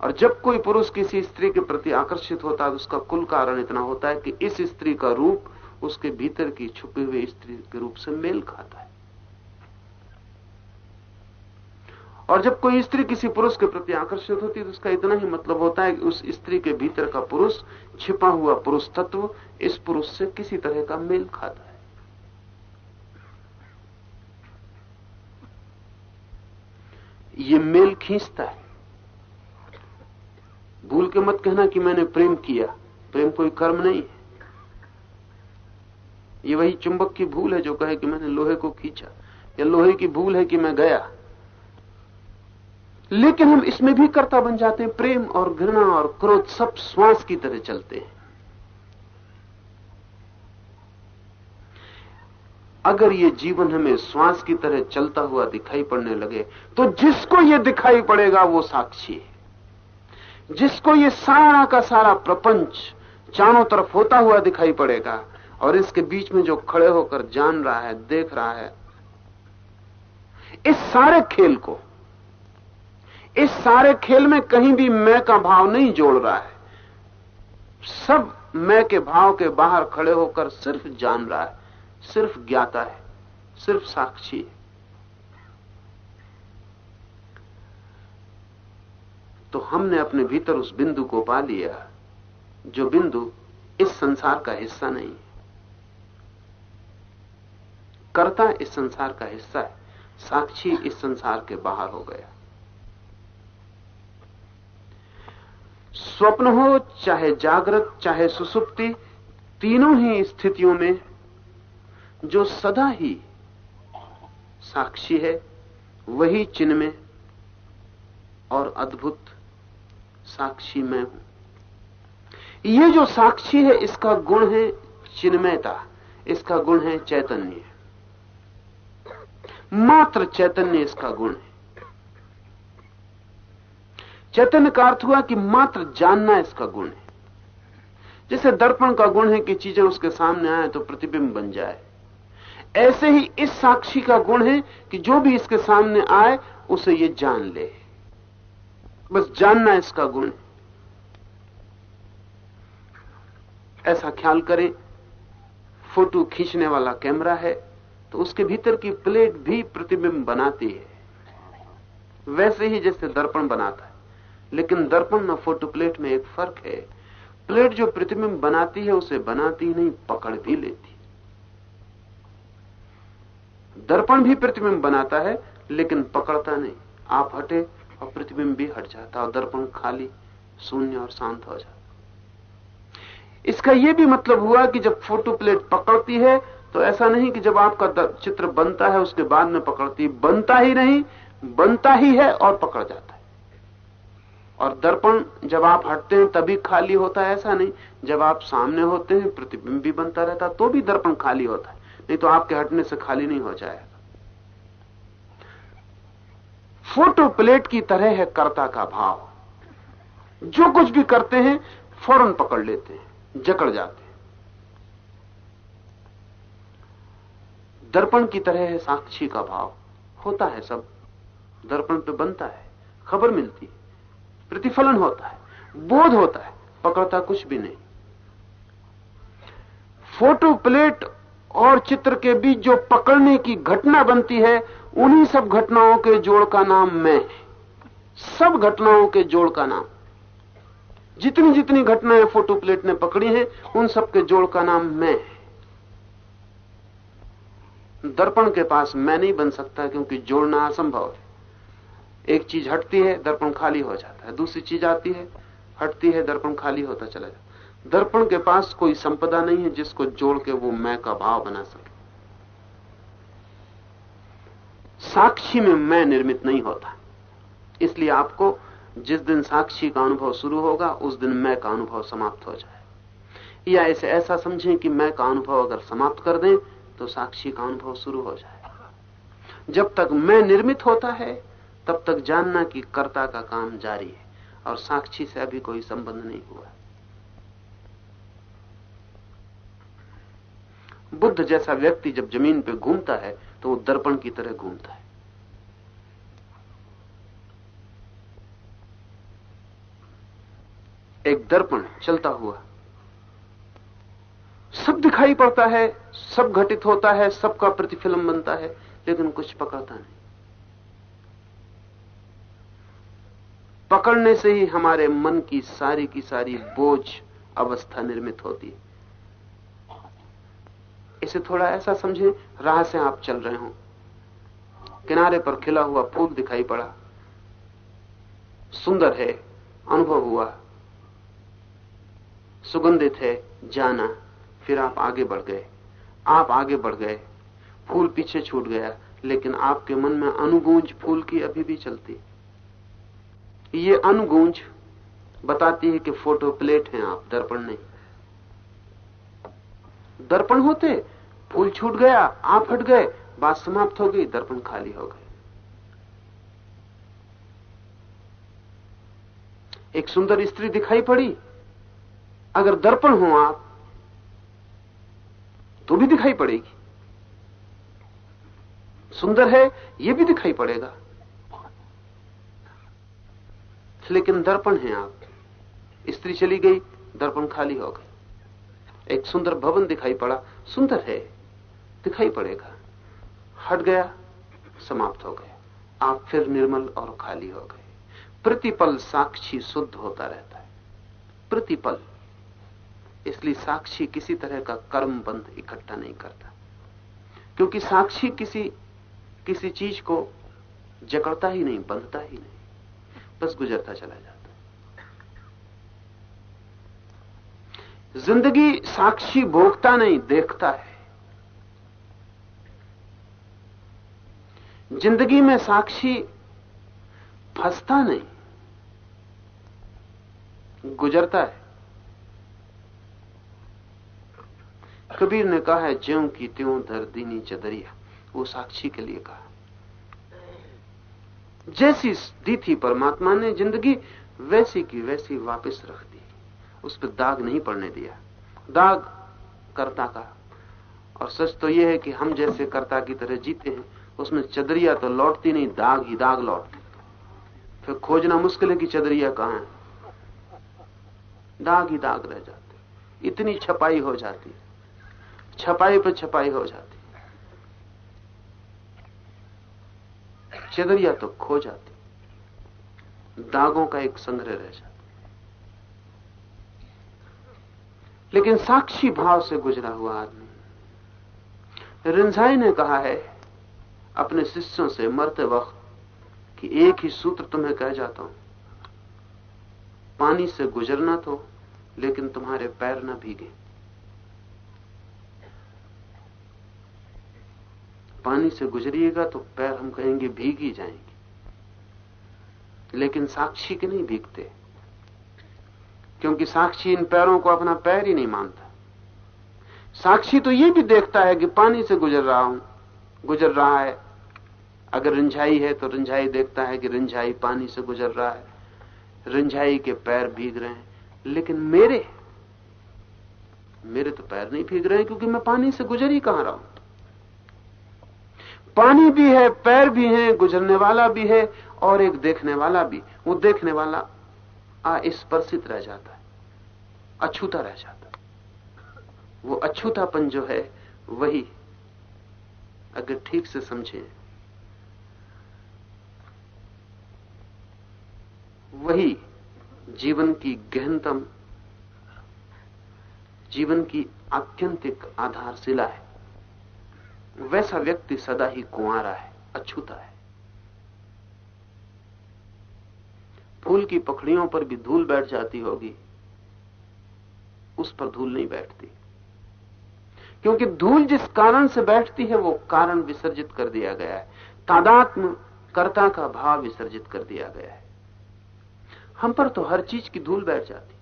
और जब कोई पुरुष किसी स्त्री के प्रति आकर्षित होता है तो उसका कुल कारण इतना होता है कि इस स्त्री का रूप उसके भीतर की छुपी हुई स्त्री के रूप से मेल खाता है। और जब कोई स्त्री किसी पुरुष के प्रति आकर्षित होती है तो उसका इतना ही मतलब होता है कि उस स्त्री के भीतर का पुरुष, छिपा हुआ पुरुष तत्व, इस पुरुष से किसी तरह का मेल खाता है। ये मेल खींचता है। भूल के मत कहना कि मैंने प्रेम किया। प्रेम कोई कर्म नहीं है। ये वही चुंबक की भूल है जो कहे कि मैंने लोहे को खींचा। या लोहे की भूल है कि मैं गया। लेकिन हम इसमें भी कर्ता बन जाते हैं। प्रेम और घृणा और क्रोध सब श्वास की तरह चलते हैं। अगर ये जीवन हमें श्वास की तरह चलता हुआ दिखाई पड़ने लगे तो जिसको ये दिखाई पड़ेगा वो साक्षी है। जिसको ये सारा का सारा प्रपंच चारों तरफ़ होता हुआ दिखाई पड़ेगा और इसके बीच में जो खड़े होकर जान रहा है, देख रहा है, इस सारे खेल को इस सारे खेल में कहीं भी मैं का भाव नहीं जोड़ रहा है। सब मैं के भाव के बाहर खड़े होकर सिर्फ़ जान रहा है, सिर्फ़ ज्ञाता है, सिर्फ़ साक्षी है। तो हमने अपने भीतर उस बिंदु को पा लिया, जो बिंदु इस संसार का हिस्सा नहीं है। कर्ता इस संसार का हिस्सा है, साक्षी इस संसार के बाहर हो गया। स्वप्न हो, चाहे जागृत, चाहे सुसुप्ति, तीनों ही स्थितियों में जो सदा ही साक्षी है, वही चिन्ह में और अद्भुत साक्षी मैं हूँ। ये जो साक्षी है, इसका गुण है चिन्मयता इसका गुण है चैतन्य। मात्र चैतन्य इसका गुण है। चैतन्य का अर्थ हुआ कि मात्र जानना इसका गुण है। जैसे दर्पण का गुण है कि चीज़ें उसके सामने आए तो प्रतिबिंब बन जाए। ऐसे ही इस साक्षी का गुण है कि जो भी इसके सामने आए, उसे ये जान ले। बस जानना इसका गुण ऐसा ख्याल करें, फ़ोटो खींचने वाला कैमरा है तो उसके भीतर की प्लेट भी प्रतिबिंब बनाती है। वैसे ही जैसे दर्पण बनाता है। लेकिन दर्पण में फ़ोटो प्लेट में एक फ़र्क है। प्लेट जो प्रतिबिंब बनाती है, उसे बनाती नहीं, पकड़ भी लेती। दर्पण भी प्रतिबिंब बनाता है, लेकिन पकड़ता नहीं। आप हटे, और प्रतिबिंब भी हट जाता, और दर्पण खाली, शून्य और शांत हो जाता। इसका यह भी मतलब हुआ कि जब फ़ोटो प्लेट पकड़ती है तो ऐसा नहीं कि जब आपका चित्र बनता है, उसके बाद में पकड़ती बनता ही नहीं, बनता ही है और पकड़ जाता और दर्पण जब आप हटते हैं, तभी खाली होता है, ऐसा नहीं। जब आप सामने होते हैं, प्रतिबिंब भी बनता रहता तो भी दर्पण खाली होता है। नहीं तो आपके हटने से खाली नहीं हो जाएगा। फ़ोटो प्लेट की तरह है कर्ता का भाव। जो कुछ भी करते हैं, फ़ौरन पकड़ लेते हैं, जकड़ जाते हैं। दर्पण की तरह है साक्षी का भाव। होता है सब। दर्पण पे बनता है, खबर मिलती है। प्रतिफलन होता है, बोध होता है, पकड़ता कुछ भी नहीं। फ़ोटो प्लेट और चित्र के बीच जो पकड़ने की घटना बनती है, उन्हीं सब घटनाओं के जोड़ का नाम मैं सब घटनाओं के जोड़ का नाम। जितनी जितनी घटनाएँ फ़ोटो प्लेट ने पकड़ी हैं, उन सब के जोड़ का नाम मैं दर्पण के पास मैं नहीं बन सकता क्योंकि जोड़ना असंभव है। एक चीज़ हटती है, दर्पण खाली हो जाता है। दूसरी चीज़ आती है, हटती है, दर्पण खाली होता चला जाता दर्पण के पास कोई संपदा नहीं है जिसको जोड़ के वो मैं का भाव बना सके। साक्षी में मैं निर्मित नहीं होता। इसलिए आपको जिस दिन साक्षी का अनुभव शुरू होगा, उस दिन मैं का अनुभव समाप्त हो जाए। या इसे ऐसा समझें कि मैं का अनुभव अगर समाप्त कर दें तो साक्षी का अनुभव शुरू हो जाए। जब तक मैं निर्मित होता है तब तक जानना कि कर्ता का काम जारी है और साक्षी से अभी कोई संबंध नहीं हुआ। बुद्ध जैसा व्यक्ति जब ज़मीन पे घूमता है तो वो दर्पण की तरह घूमता है। एक दर्पण चलता हुआ। सब दिखाई पड़ता है, सब घटित होता है, सबका प्रतिफलम बनता है, लेकिन कुछ पकड़ता नहीं। पकड़ने से ही हमारे मन की सारी की सारी बोझ अवस्था निर्मित होती है। इसे थोड़ा ऐसा समझे, राह से आप चल रहे हो। किनारे पर खिला हुआ फूल दिखाई पड़ा। सुंदर है, अनुभव हुआ। सुगंधित है, जाना। फिर आप आगे बढ़ गए। आप आगे बढ़ गए। फूल पीछे छूट गया, लेकिन आपके मन में अनुगूंज फूल की अभी भी चलती। ये अनुगूंज बताती है कि फ़ोटो प्लेट हैं आप, दर्पण नहीं। दर्पण होते, फूल छूट गया आप हट गए, बात समाप्त हो गई, दर्पण खाली हो गए। एक सुंदर स्त्री दिखाई पड़ी, अगर दर्पण हो आप तो भी दिखाई पड़ेगी। सुंदर है यह भी दिखाई पड़ेगा। लेकिन दर्पण है आप। स्त्री चली गई, दर्पण खाली हो गई। एक सुंदर भवन दिखाई पड़ा। सुंदर है, दिखाई पड़ेगा। हट गया, समाप्त हो गया। आप फिर निर्मल और खाली हो गए। प्रतिपल साक्षी शुद्ध होता रहता है। प्रतिपल। इसलिए साक्षी किसी तरह का कर्म बंध इकट्ठा नहीं करता। क्योंकि साक्षी किसी किसी चीज़ को जकड़ता ही नहीं, बंधता ही नहीं। बस गुजरता चला जाता ज़िंदगी साक्षी भोगता नहीं, देखता है। ज़िंदगी में साक्षी फंसता नहीं, गुजरता है। कबीर ने कहा है, ज्यों की त्यों धर दीनी चदरिया, वो साक्षी के लिए कहा। जैसी दी थी परमात्मा ने ज़िंदगी वैसी की वैसी वापस रख दी। उस पर दाग नहीं पड़ने दिया। दाग कर्ता का। और सच तो यह है कि हम जैसे कर्ता की तरह जीते हैं, उसमें चदरिया तो लौटती नहीं, दाग ही दाग लौटती फिर खोजना मुश्किल है कि चदरिया कहाँ है? दाग ही दाग रह जाते इतनी छपाई हो जाती छपाई पर छपाई हो जाती चदरिया तो खो जाती। दागों का एक संग्रह रह जाता। लेकिन साक्षी भाव से गुजरा हुआ आदमी। रिंझाई ने कहा है, अपने शिष्यों से मरते वक्त कि एक ही सूत्र तुम्हें कह जाता हूँ। पानी से गुजरना तो लेकिन तुम्हारे पैर ना भीगे। पानी से गुजरिएगा तो पैर हम कहेंगे भीग ही जाएँगे। लेकिन साक्षी के नहीं भीगते। क्योंकि साक्षी इन पैरों को अपना पैर ही नहीं मानता। साक्षी तो ये भी देखता है कि पानी से गुजर रहा हूँ, गुजर रहा है। अगर रिंझाई है तो रिंझाई देखता है कि रिंझाई पानी से गुजर रहा है। रिंझाई के पैर भीग रहे हैं। लेकिन मेरे मेरे तो पैर नहीं भीग रहे हैं क्योंकि मैं पानी से गुजर ही कहाँ रहा हूँ? पानी भी है, पैर भी है, गुजरने वाला भी है और एक देखने वाला भी। वो देखने वाला अस्पर्शित रह जाता है, अछूता रह जाता है। वो अछूतापन जो है, वही अगर ठीक से समझे, वही जीवन की गहनतम, जीवन की आत्यंतिक आधारशिला है। वैसा व्यक्ति सदा ही कुआरा है, अछूता है। फूल की पखड़ियों पर भी धूल बैठ जाती होगी, उस पर धूल नहीं बैठती। क्योंकि धूल जिस कारण से बैठती है, वो कारण विसर्जित कर दिया गया है। तादात्म कर्ता का भाव विसर्जित कर दिया गया है। हम पर तो हर चीज़ की धूल बैठ जाती।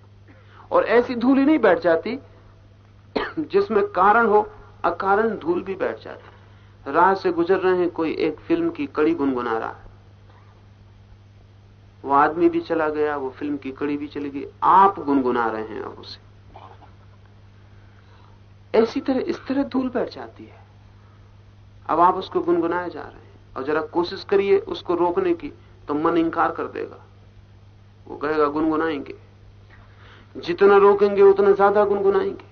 और ऐसी धूल ही नहीं बैठ जाती जिसमें कारण हो अकारण धूल भी बैठ जाता है। राह से गुजर रहे हैं, कोई एक फ़िल्म की कड़ी गुनगुना रहा है। वो आदमी भी चला गया, वो फ़िल्म की कड़ी भी चली गई, आप गुनगुना रहे हैं अब उसे। ऐसी तरह, इस तरह धूल बैठ जाती है। अब आप उसको गुनगुनाए जा रहे हैं, और जरा कोशिश करिए उसको रोकने की तो मन इंकार कर देगा। वो कहेगा, गुनगुनाएँगे। जितना रोकेंगे, उतना ज़्यादा गुनगुनाएँगे।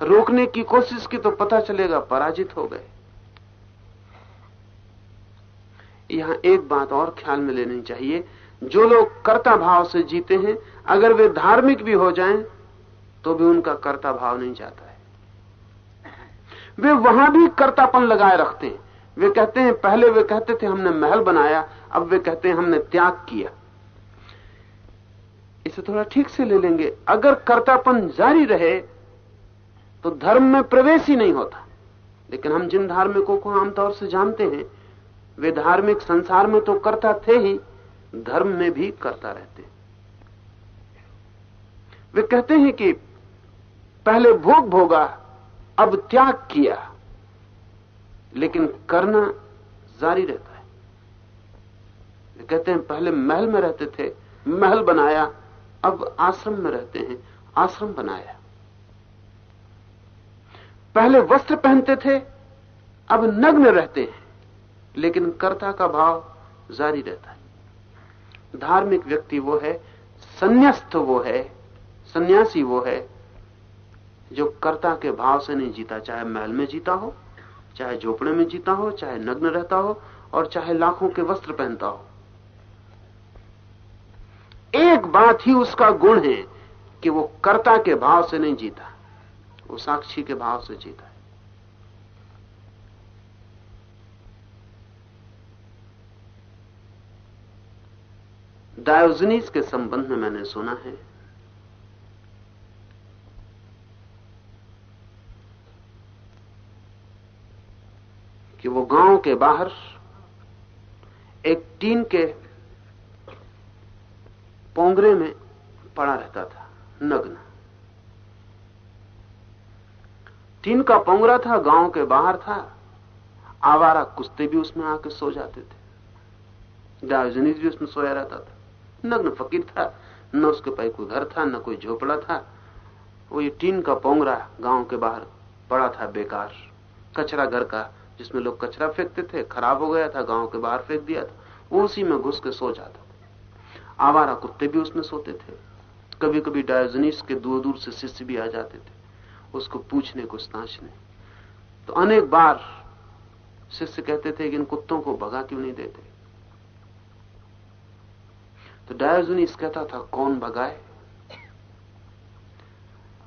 रोकने की कोशिश की तो पता चलेगा पराजित हो गए। यहाँ एक बात और ख्याल में लेनी चाहिए। जो लोग कर्ता भाव से जीते हैं, अगर वे धार्मिक भी हो जाएँ तो भी उनका कर्ता भाव नहीं जाता है। वे वहाँ भी कर्तापन लगाए रखते हैं। वे कहते हैं, पहले वे कहते थे, हमने महल बनाया, अब वे कहते हैं, हमने त्याग किया। इसे थोड़ा ठीक से ले लेंगे। अगर कर्तापन जारी रहे तो धर्म में प्रवेश ही नहीं होता। लेकिन हम जिन धार्मिकों को आमतौर से जानते हैं, वे धार्मिक संसार में तो करता थे ही, धर्म में भी करता रहते। वे कहते हैं कि पहले भोग भोगा, अब त्याग किया। लेकिन करना जारी रहता है। वे कहते हैं, पहले महल में रहते थे, महल बनाया, अब आश्रम में रहते हैं, आश्रम बनाया। पहले वस्त्र पहनते थे, अब नग्न रहते हैं। लेकिन कर्ता का भाव जारी रहता है। धार्मिक व्यक्ति वो है, संन्यास्त वो है, सन्यासी वो है, जो कर्ता के भाव से नहीं जीता, चाहे महल में जीता हो, चाहे झोपड़े में जीता हो, चाहे नग्न रहता हो, और चाहे लाखों के वस्त्र पहनता हो। एक बात ही उसका गुण है कि वो कर्ता के भाव से नहीं जीता। वो साक्षी के भाव से जीता है। डायोजनीस के संबंध में मैंने सुना है, कि वो गाँव के बाहर एक टीन के पोंगरे में पड़ा रहता था, नग्न। टीन का पोंगरा था, गाँव के बाहर था। आवारा कुश्ते भी उसमें आके सो जाते थे। डायोजनीस भी उसमें सोया रहता था। नग्न फकीर था, न उसके पास कोई घर था, न कोई झोपड़ा था। वो ये टीन का पोंगरा गाँव के बाहर पड़ा था बेकार। कचरा घर का, जिसमें लोग कचरा फेंकते थे, खराब हो गया था, गाँव के बाहर फेंक दिया था। वो उसी में घुस के सो जाता था। आवारा कुत्ते भी उसमें सोते थे। कभी कभी डायोजनीस के दूर दूर से शिष्य भी आ जाते थे। उसको पूछने को स्नाचने तो अनेक बार शिष्य कहते थे कि इन कुत्तों को भगा क्यों नहीं देते? तो डायोजनीस कहता था, कौन भगाए?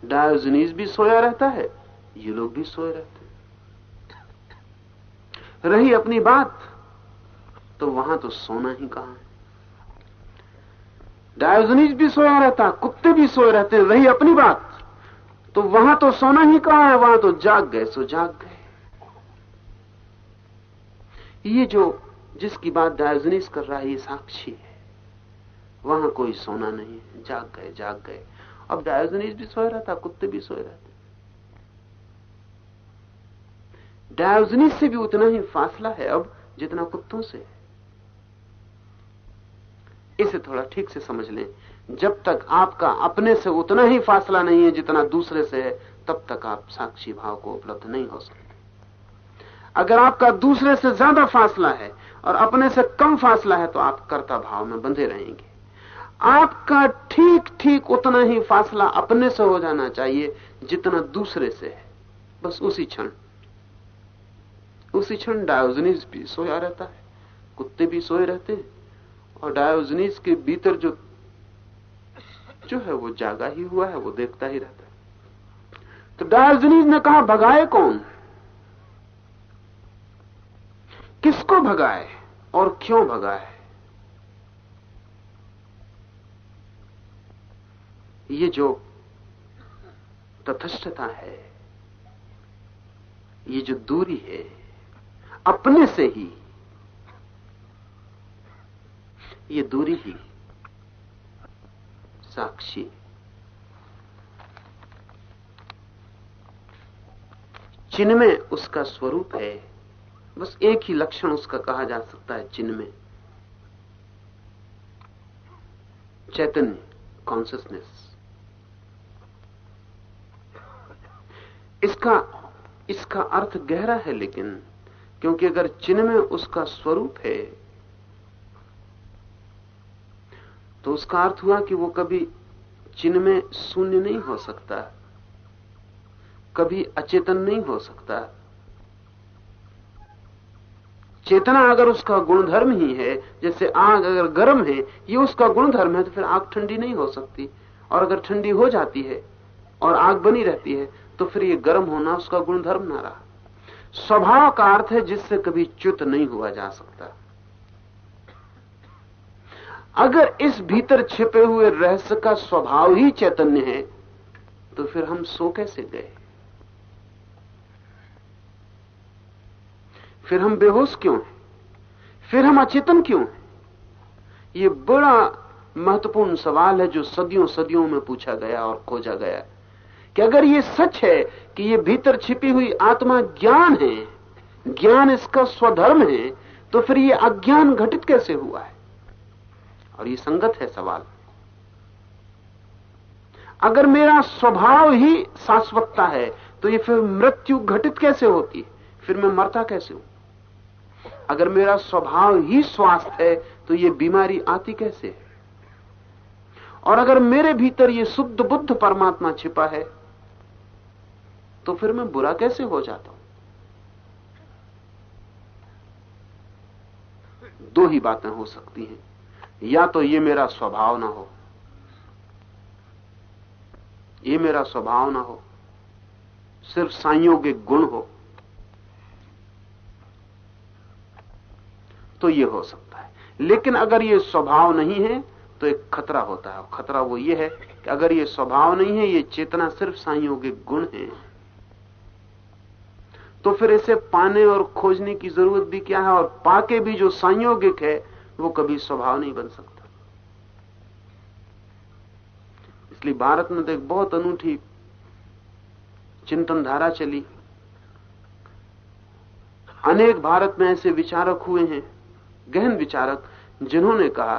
डायोजनीस भी सोया रहता है, ये लोग भी सोए रहते हैं। रही अपनी बात तो वहाँ तो सोना ही कहाँ है? डायोजनीस भी सोया रहता, कुत्ते भी सोए रहते रही अपनी बात। तो वहाँ तो सोना ही कहा है, वहाँ तो जाग गए, सो जाग गए। ये जो जिसकी बात डायोजनीस कर रहा है, ये साक्षी है। वहाँ कोई सोना नहीं है, जाग गए जाग गए। अब डायोजनीस भी सोए रहता, कुत्ते भी सोए रहते। डायोजनीस से भी उतना ही फासला है अब, जितना कुत्तों से। है इसे थोड़ा ठीक से समझ लें। जब तक आपका अपने से उतना ही फासला नहीं है जितना दूसरे से है, तब तक आप साक्षी भाव को उपलब्ध नहीं हो सकते। अगर आपका दूसरे से ज़्यादा फासला है और अपने से कम फासला है तो आप कर्ता भाव में बंधे रहेंगे। आपका ठीक ठीक उतना ही फासला अपने से हो जाना चाहिए जितना दूसरे से है। बस उसी क्षण। उसी क्षण डायोजनीस भी सोया रहता है, कुत्ते भी सोए रहते हैं। और डायोजनीस के भीतर जो जो है वो जागा ही हुआ है, वो देखता ही रहता है। तो डायोजनीस ने कहा, भगाए कौन? किसको भगाए और क्यों भगाए? ये जो तथस्थता है, ये जो दूरी है, अपने से ही, ये दूरी ही साक्षी। चिन्ह में उसका स्वरूप है। बस एक ही लक्षण उसका कहा जा सकता है चिन्ह में चैतन्य कॉन्सियसनेस इसका इसका अर्थ गहरा है लेकिन, क्योंकि अगर चिन्ह में उसका स्वरूप है तो उसका अर्थ हुआ कि वो कभी चिन्ह में शून्य नहीं हो सकता, कभी अचेतन नहीं हो सकता। चेतना अगर उसका गुणधर्म ही है, जैसे आग अगर गर्म है, ये उसका गुणधर्म है तो फिर आग ठंडी नहीं हो सकती। और अगर ठंडी हो जाती है और आग बनी रहती है तो फिर ये गर्म होना उसका गुणधर्म ना रहा। स्वभाव का अर्थ है जिससे कभी च्युत नहीं हुआ जा सकता। अगर इस भीतर छिपे हुए रहस्य का स्वभाव ही चैतन्य है तो फिर हम सो कैसे गए? फिर हम बेहोश क्यों हैं? फिर हम अचेतन क्यों हैं? ये बड़ा महत्वपूर्ण सवाल है जो सदियों सदियों में पूछा गया और खोजा गया। कि अगर ये सच है कि ये भीतर छिपी हुई आत्मा ज्ञान है, ज्ञान इसका स्वधर्म है तो फिर ये अज्ञान घटित कैसे हुआ है? और ये संगत है सवाल। अगर मेरा स्वभाव ही शाश्वतता है तो ये फिर मृत्यु घटित कैसे होती फिर मैं मरता कैसे हूँ? अगर मेरा स्वभाव ही स्वास्थ्य है तो ये बीमारी आती कैसे है? और अगर मेरे भीतर ये शुद्ध बुद्ध परमात्मा छिपा है तो फिर मैं बुरा कैसे हो जाता हूँ? दो ही बातें हो सकती हैं। या तो ये मेरा स्वभाव ना हो। ये मेरा स्वभाव ना हो। सिर्फ़ संयोगिक गुण हो। तो ये हो सकता है। लेकिन अगर ये स्वभाव नहीं है तो एक खतरा होता है। खतरा वो ये है कि अगर ये स्वभाव नहीं है, ये चेतना सिर्फ़ संयोगिक गुण है। तो फिर इसे पाने और खोजने की ज़रूरत भी क्या है? और पाके भी जो संयोगिक है वो कभी स्वभाव नहीं बन सकता। इसलिए भारत में तो एक बहुत अनूठी चिंतन धारा चली। अनेक भारत में ऐसे विचारक हुए हैं, गहन विचारक, जिन्होंने कहा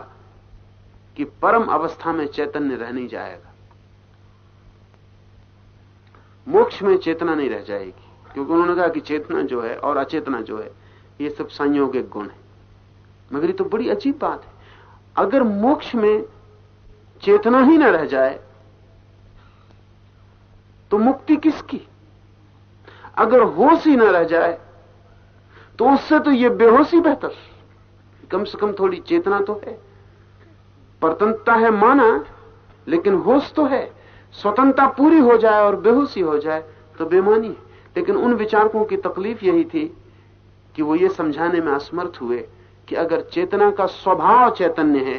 कि परम अवस्था में चैतन्य रह नहीं जाएगा। मोक्ष में चेतना नहीं रह जाएगी, क्योंकि उन्होंने कहा कि चेतना जो है और अचेतना जो है, ये सब संयोगिक गुण है। मगर ये तो बड़ी अजीब बात है। अगर मोक्ष में चेतना ही न रह जाए तो मुक्ति किसकी? अगर होश ही न रह जाए तो उससे तो ये बेहोशी बेहतर। कम से कम थोड़ी चेतना तो है। परतंत्रता है माना, लेकिन होश तो है। स्वतंत्रता पूरी हो जाए और बेहोशी हो जाए तो बेमानी है। लेकिन उन विचारकों की तकलीफ़ यही थी कि वो ये समझाने में असमर्थ हुए कि अगर चेतना का स्वभाव चैतन्य है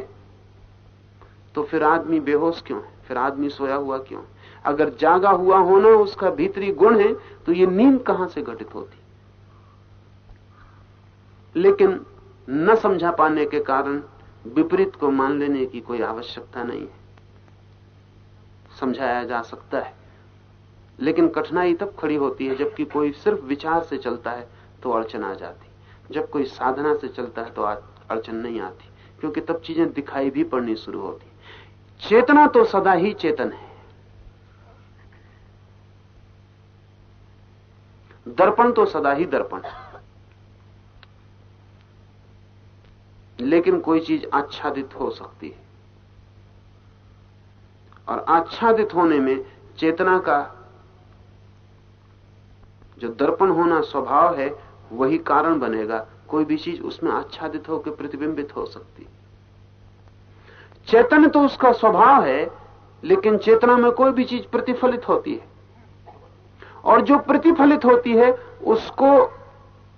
तो फिर आदमी बेहोश क्यों है? फिर आदमी सोया हुआ क्यों है? अगर जागा हुआ होना उसका भीतरी गुण है तो ये नींद कहाँ से घटित होती? लेकिन न समझा पाने के कारण विपरीत को मान लेने की कोई आवश्यकता नहीं है। समझाया जा सकता है। लेकिन कठिनाई तब खड़ी होती है जबकि कोई सिर्फ़ विचार से चलता है तो अड़चन आ जाती जब कोई साधना से चलता है तो अड़चन नहीं आती, क्योंकि तब चीज़ें दिखाई भी पड़नी शुरू होती। चेतना तो सदा ही चेतन है। दर्पण तो सदा ही दर्पण है। लेकिन कोई चीज़ आच्छादित हो सकती है। और आच्छादित होने में चेतना का जो दर्पण होना स्वभाव है वही कारण बनेगा। कोई भी चीज़ उसमें आच्छादित होकर प्रतिबिंबित हो सकती। चेतन तो उसका स्वभाव है, लेकिन चेतना में कोई भी चीज़ प्रतिफलित होती है। और जो प्रतिफलित होती है, उसको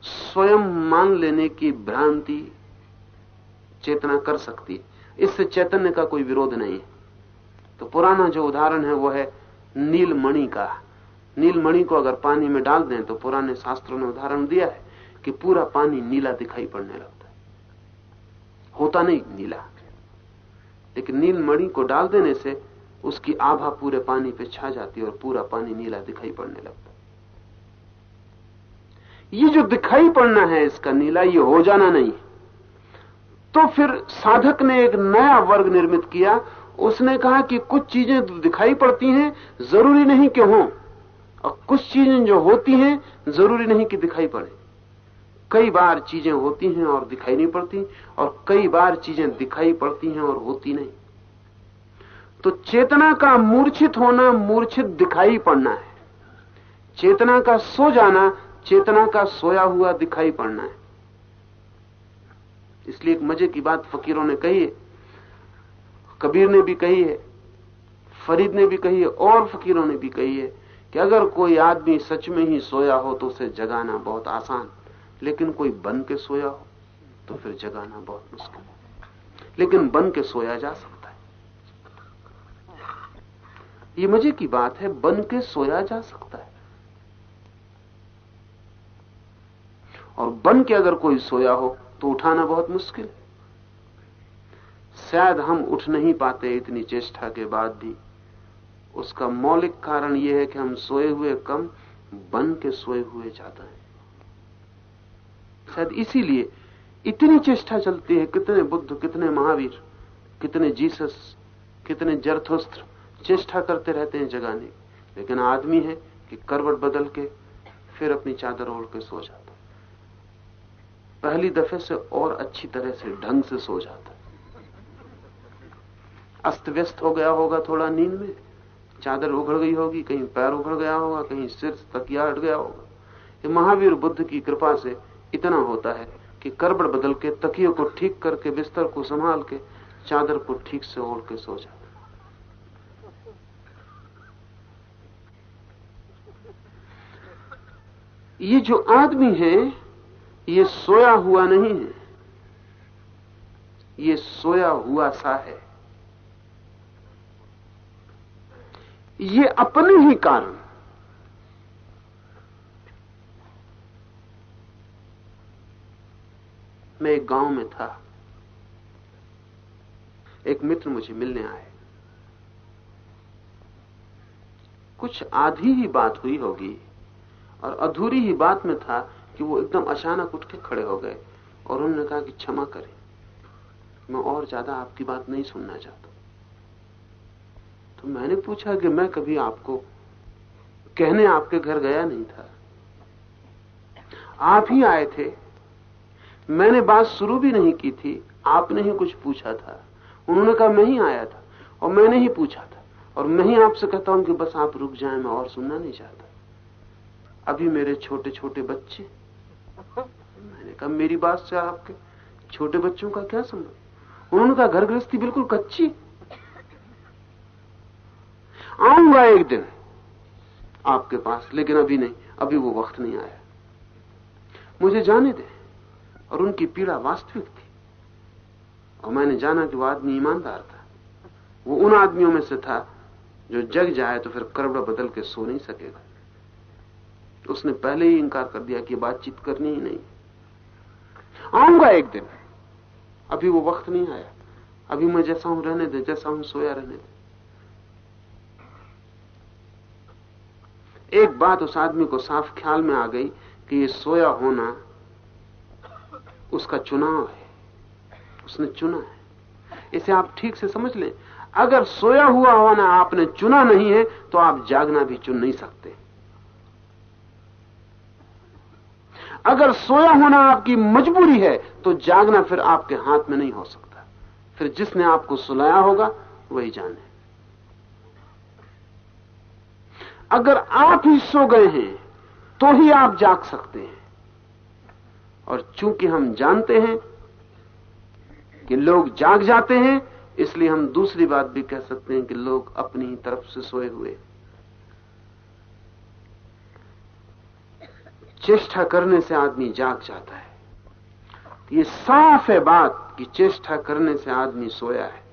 स्वयं मान लेने की भ्रांति चेतना कर सकती। है इससे चैतन्य का कोई विरोध नहीं है। तो पुराना जो उदाहरण है, वो है नीलमणि का। नीलमणि को अगर पानी में डाल दें तो पुराने शास्त्रों ने उदाहरण दिया है कि पूरा पानी नीला दिखाई पड़ने लगता है। होता नहीं नीला। लेकिन नीलमणि को डाल देने से उसकी आभा पूरे पानी पे छा जाती है और पूरा पानी नीला दिखाई पड़ने लगता है। ये जो दिखाई पड़ना है इसका नीला, ये हो जाना नहीं। तो फिर साधक ने एक नया वर्ग निर्मित किया। उसने कहा कि कुछ चीज़ें तो दिखाई पड़ती हैं, ज़रूरी नहीं कि हों। और कुछ चीज़ें जो होती हैं, ज़रूरी नहीं कि दिखाई पड़े। कई बार चीज़ें होती हैं और दिखाई नहीं पड़ती, और कई बार चीज़ें दिखाई पड़ती हैं और होती नहीं। तो चेतना का मूर्छित होना, मूर्छित दिखाई पड़ना है। चेतना का सो जाना, चेतना का सोया हुआ दिखाई पड़ना है। इसलिए एक मज़े की बात फकीरों ने कही है, कबीर ने भी कही है, फरीद ने भी कही है, और फकीरों ने भी कही है कि अगर कोई आदमी सच में ही सोया हो तो उसे जगाना बहुत आसान, लेकिन कोई बन के सोया हो तो फिर जगाना बहुत मुश्किल है। लेकिन बन के सोया जा सकता है। ये मज़े की बात है, बन के सोया जा सकता है। और बन के अगर कोई सोया हो तो उठाना बहुत मुश्किल शायद हम उठ नहीं पाते इतनी चेष्टा के बाद भी। उसका मौलिक कारण यह है कि हम सोए हुए कम बन के सोए हुए ज़्यादा है। शायद इसीलिए इतनी चेष्टा चलती है, कितने बुद्ध, कितने महावीर, कितने जीसस, कितने जरथोस्त्र चेष्टा करते रहते हैं जगाने। लेकिन आदमी है कि करवट बदल के फिर अपनी चादर ओढ़ के सो जाता है। पहली दफे से और अच्छी तरह से ढंग से सो जाता है। अस्त व्यस्त हो गया होगा थोड़ा नींद में। चादर उघड़ गई होगी, कहीं पैर उघड़ गया होगा, कहीं सिर तकिया हट गया होगा। ये महावीर बुद्ध की कृपा से इतना होता है कि करबड़ बदल के, तकियों को ठीक करके, बिस्तर को संभाल के, चादर को ठीक से ओढ़ के सो जाता ये जो आदमी है, ये सोया हुआ नहीं है। ये सोया हुआ सा है। ये अपने ही कारण। मैं एक गाँव में था। एक मित्र मुझे मिलने आए। कुछ आधी ही बात हुई होगी और अधूरी ही बात में था कि वो एकदम अचानक उठ के खड़े हो गए और उन्होंने कहा कि क्षमा करें। मैं और ज़्यादा आपकी बात नहीं सुनना चाहता। तो मैंने पूछा कि मैं कभी आपको, कहने आपके घर गया नहीं था। आप ही आए थे। मैंने बात शुरू भी नहीं की थी। आपने ही कुछ पूछा था। उन्होंने कहा, मैं ही आया था। और मैंने ही पूछा था। और मैं ही आपसे कहता हूँ कि बस आप रुक जाएँ, मैं और सुनना नहीं चाहता। अभी मेरे छोटे छोटे बच्चे। मैंने कहा, मेरी बात से आपके छोटे बच्चों का क्या संबंध? उन्होंने कहा घर गृहस्थी बिल्कुल कच्ची आऊँगा एक दिन। आपके पास, लेकिन अभी नहीं। अभी वो वक्त नहीं आया। मुझे जाने दे। और उनकी पीड़ा वास्तविक थी। और मैंने जाना कि वो आदमी ईमानदार था। वो उन आदमियों में से था जो जग जाए तो फिर करबड़ा बदल के सो नहीं सकेगा। उसने पहले ही इंकार कर दिया कि बातचीत करनी ही नहीं। आऊँगा एक दिन। अभी वो वक्त नहीं आया। अभी मैं जैसा हूँ रहने दे, जैसा हूँ सोया रहने दे। एक बात उस आदमी को साफ़ ख्याल में आ गई कि ये सोया होना उसका चुनाव है। उसने चुना है। इसे आप ठीक से समझ लें। अगर सोया हुआ होना आपने चुना नहीं है तो आप जागना भी चुन नहीं सकते। अगर सोया होना आपकी मजबूरी है तो जागना फिर आपके हाथ में नहीं हो सकता। फिर जिसने आपको सुलाया होगा, वही जाने। अगर आप ही सो गए हैं तो ही आप जाग सकते हैं। और चूँकि हम जानते हैं कि लोग जाग जाते हैं, इसलिए हम दूसरी बात भी कह सकते हैं कि लोग अपनी ही तरफ़ से सोए हुए। चेष्टा करने से आदमी जाग जाता है। ये साफ़ है बात कि चेष्टा करने से आदमी सोया है।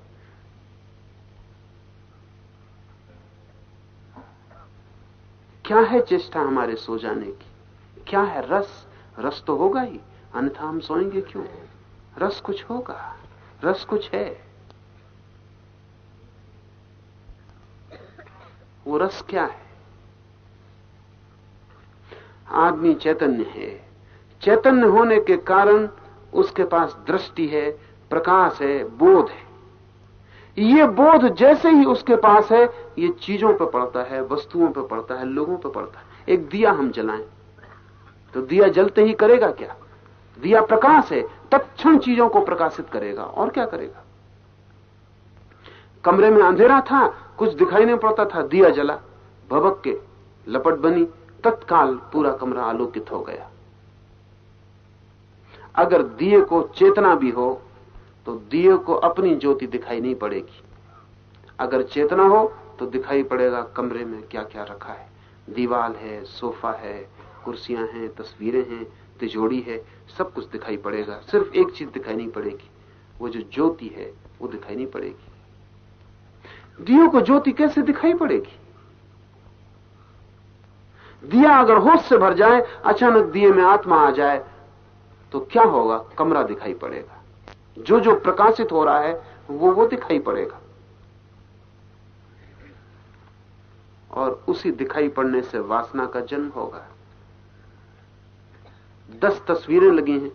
क्या है चेष्टा हमारे सो जाने की? क्या है रस? रस तो होगा ही। अन्यथा हम सोएँगे क्यों? रस कुछ होगा। रस कुछ है। वो रस क्या है? आदमी चैतन्य है। चैतन्य होने के कारण उसके पास दृष्टि है, प्रकाश है, बोध है। ये बोध जैसे ही उसके पास है ये चीज़ों पर पड़ता है, वस्तुओं पर पड़ता है, लोगों पर पड़ता है। एक दिया हम जलाएँ। तो दिया जलते ही करेगा क्या? दिया प्रकाश है तत्क्षण चीज़ों को प्रकाशित करेगा, और क्या करेगा? कमरे में अंधेरा था, कुछ दिखाई नहीं पड़ता था, दिया जला भबक के लपट बनी, तत्काल पूरा कमरा आलोकित हो गया। अगर दिए को चेतना भी हो तो दिए को अपनी ज्योति दिखाई नहीं पड़ेगी। अगर चेतना हो तो दिखाई पड़ेगा कमरे में क्या क्या रखा है। दीवाल है, सोफा है, कुर्सियाँ हैं, तस्वीरें हैं तिजोड़ी है, सब कुछ दिखाई पड़ेगा। सिर्फ़ एक चीज़ दिखाई नहीं पड़ेगी। वो जो ज्योति है, वो दिखाई नहीं पड़ेगी। दियो को ज्योति कैसे दिखाई पड़ेगी? दिया अगर होश से भर जाए, अचानक दिए में आत्मा आ जाए तो क्या होगा? कमरा दिखाई पड़ेगा। जो जो प्रकाशित हो रहा है, वो वो दिखाई पड़ेगा। और उसी दिखाई पड़ने से वासना का जन्म होगा। दस तस्वीरें लगी हैं।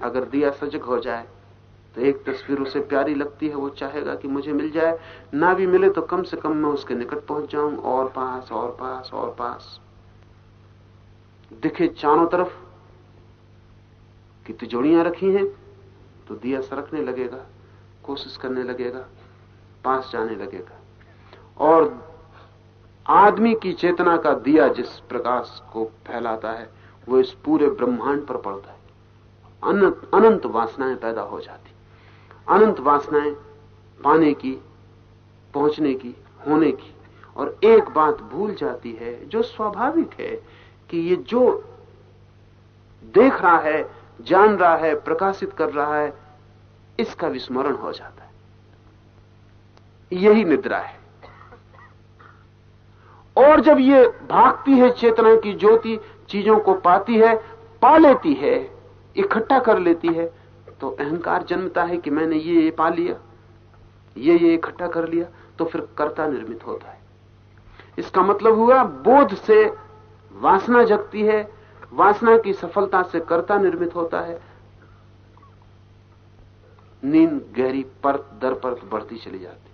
अगर दिया सजग हो जाए तो एक तस्वीर उसे प्यारी लगती है, वो चाहेगा कि मुझे मिल जाए। ना भी मिले तो कम से कम मैं उसके निकट पहुँच जाऊँ। और पास और पास और पास। दिखे चारों तरफ़ कि तिजोड़ियाँ रखी हैं तो दिया सरकने लगेगा, कोशिश करने लगेगा, पास जाने लगेगा। और आदमी की चेतना का दिया जिस प्रकाश को फैलाता है, वो इस पूरे ब्रह्मांड पर पड़ता है। अनंत अनंत वासनाएँ पैदा हो जाती। अनंत वासनाएँ पाने की, पहुँचने की, होने की, और एक बात भूल जाती है, जो स्वाभाविक है, कि ये जो देख रहा है, जान रहा है, प्रकाशित कर रहा है, इसका विस्मरण हो जाता है। यही निद्रा है। और जब ये भागती है चेतना की ज्योति चीज़ों को पाती है, पा लेती है, इकट्ठा कर लेती है तो अहंकार जन्मता है कि मैंने ये ये पा लिया, ये ये इकट्ठा कर लिया तो फिर कर्ता निर्मित होता है। इसका मतलब हुआ, बोध से वासना जगती है, वासना की सफलता से कर्ता निर्मित होता है। नींद गहरी परत दर परत बढ़ती चली जाती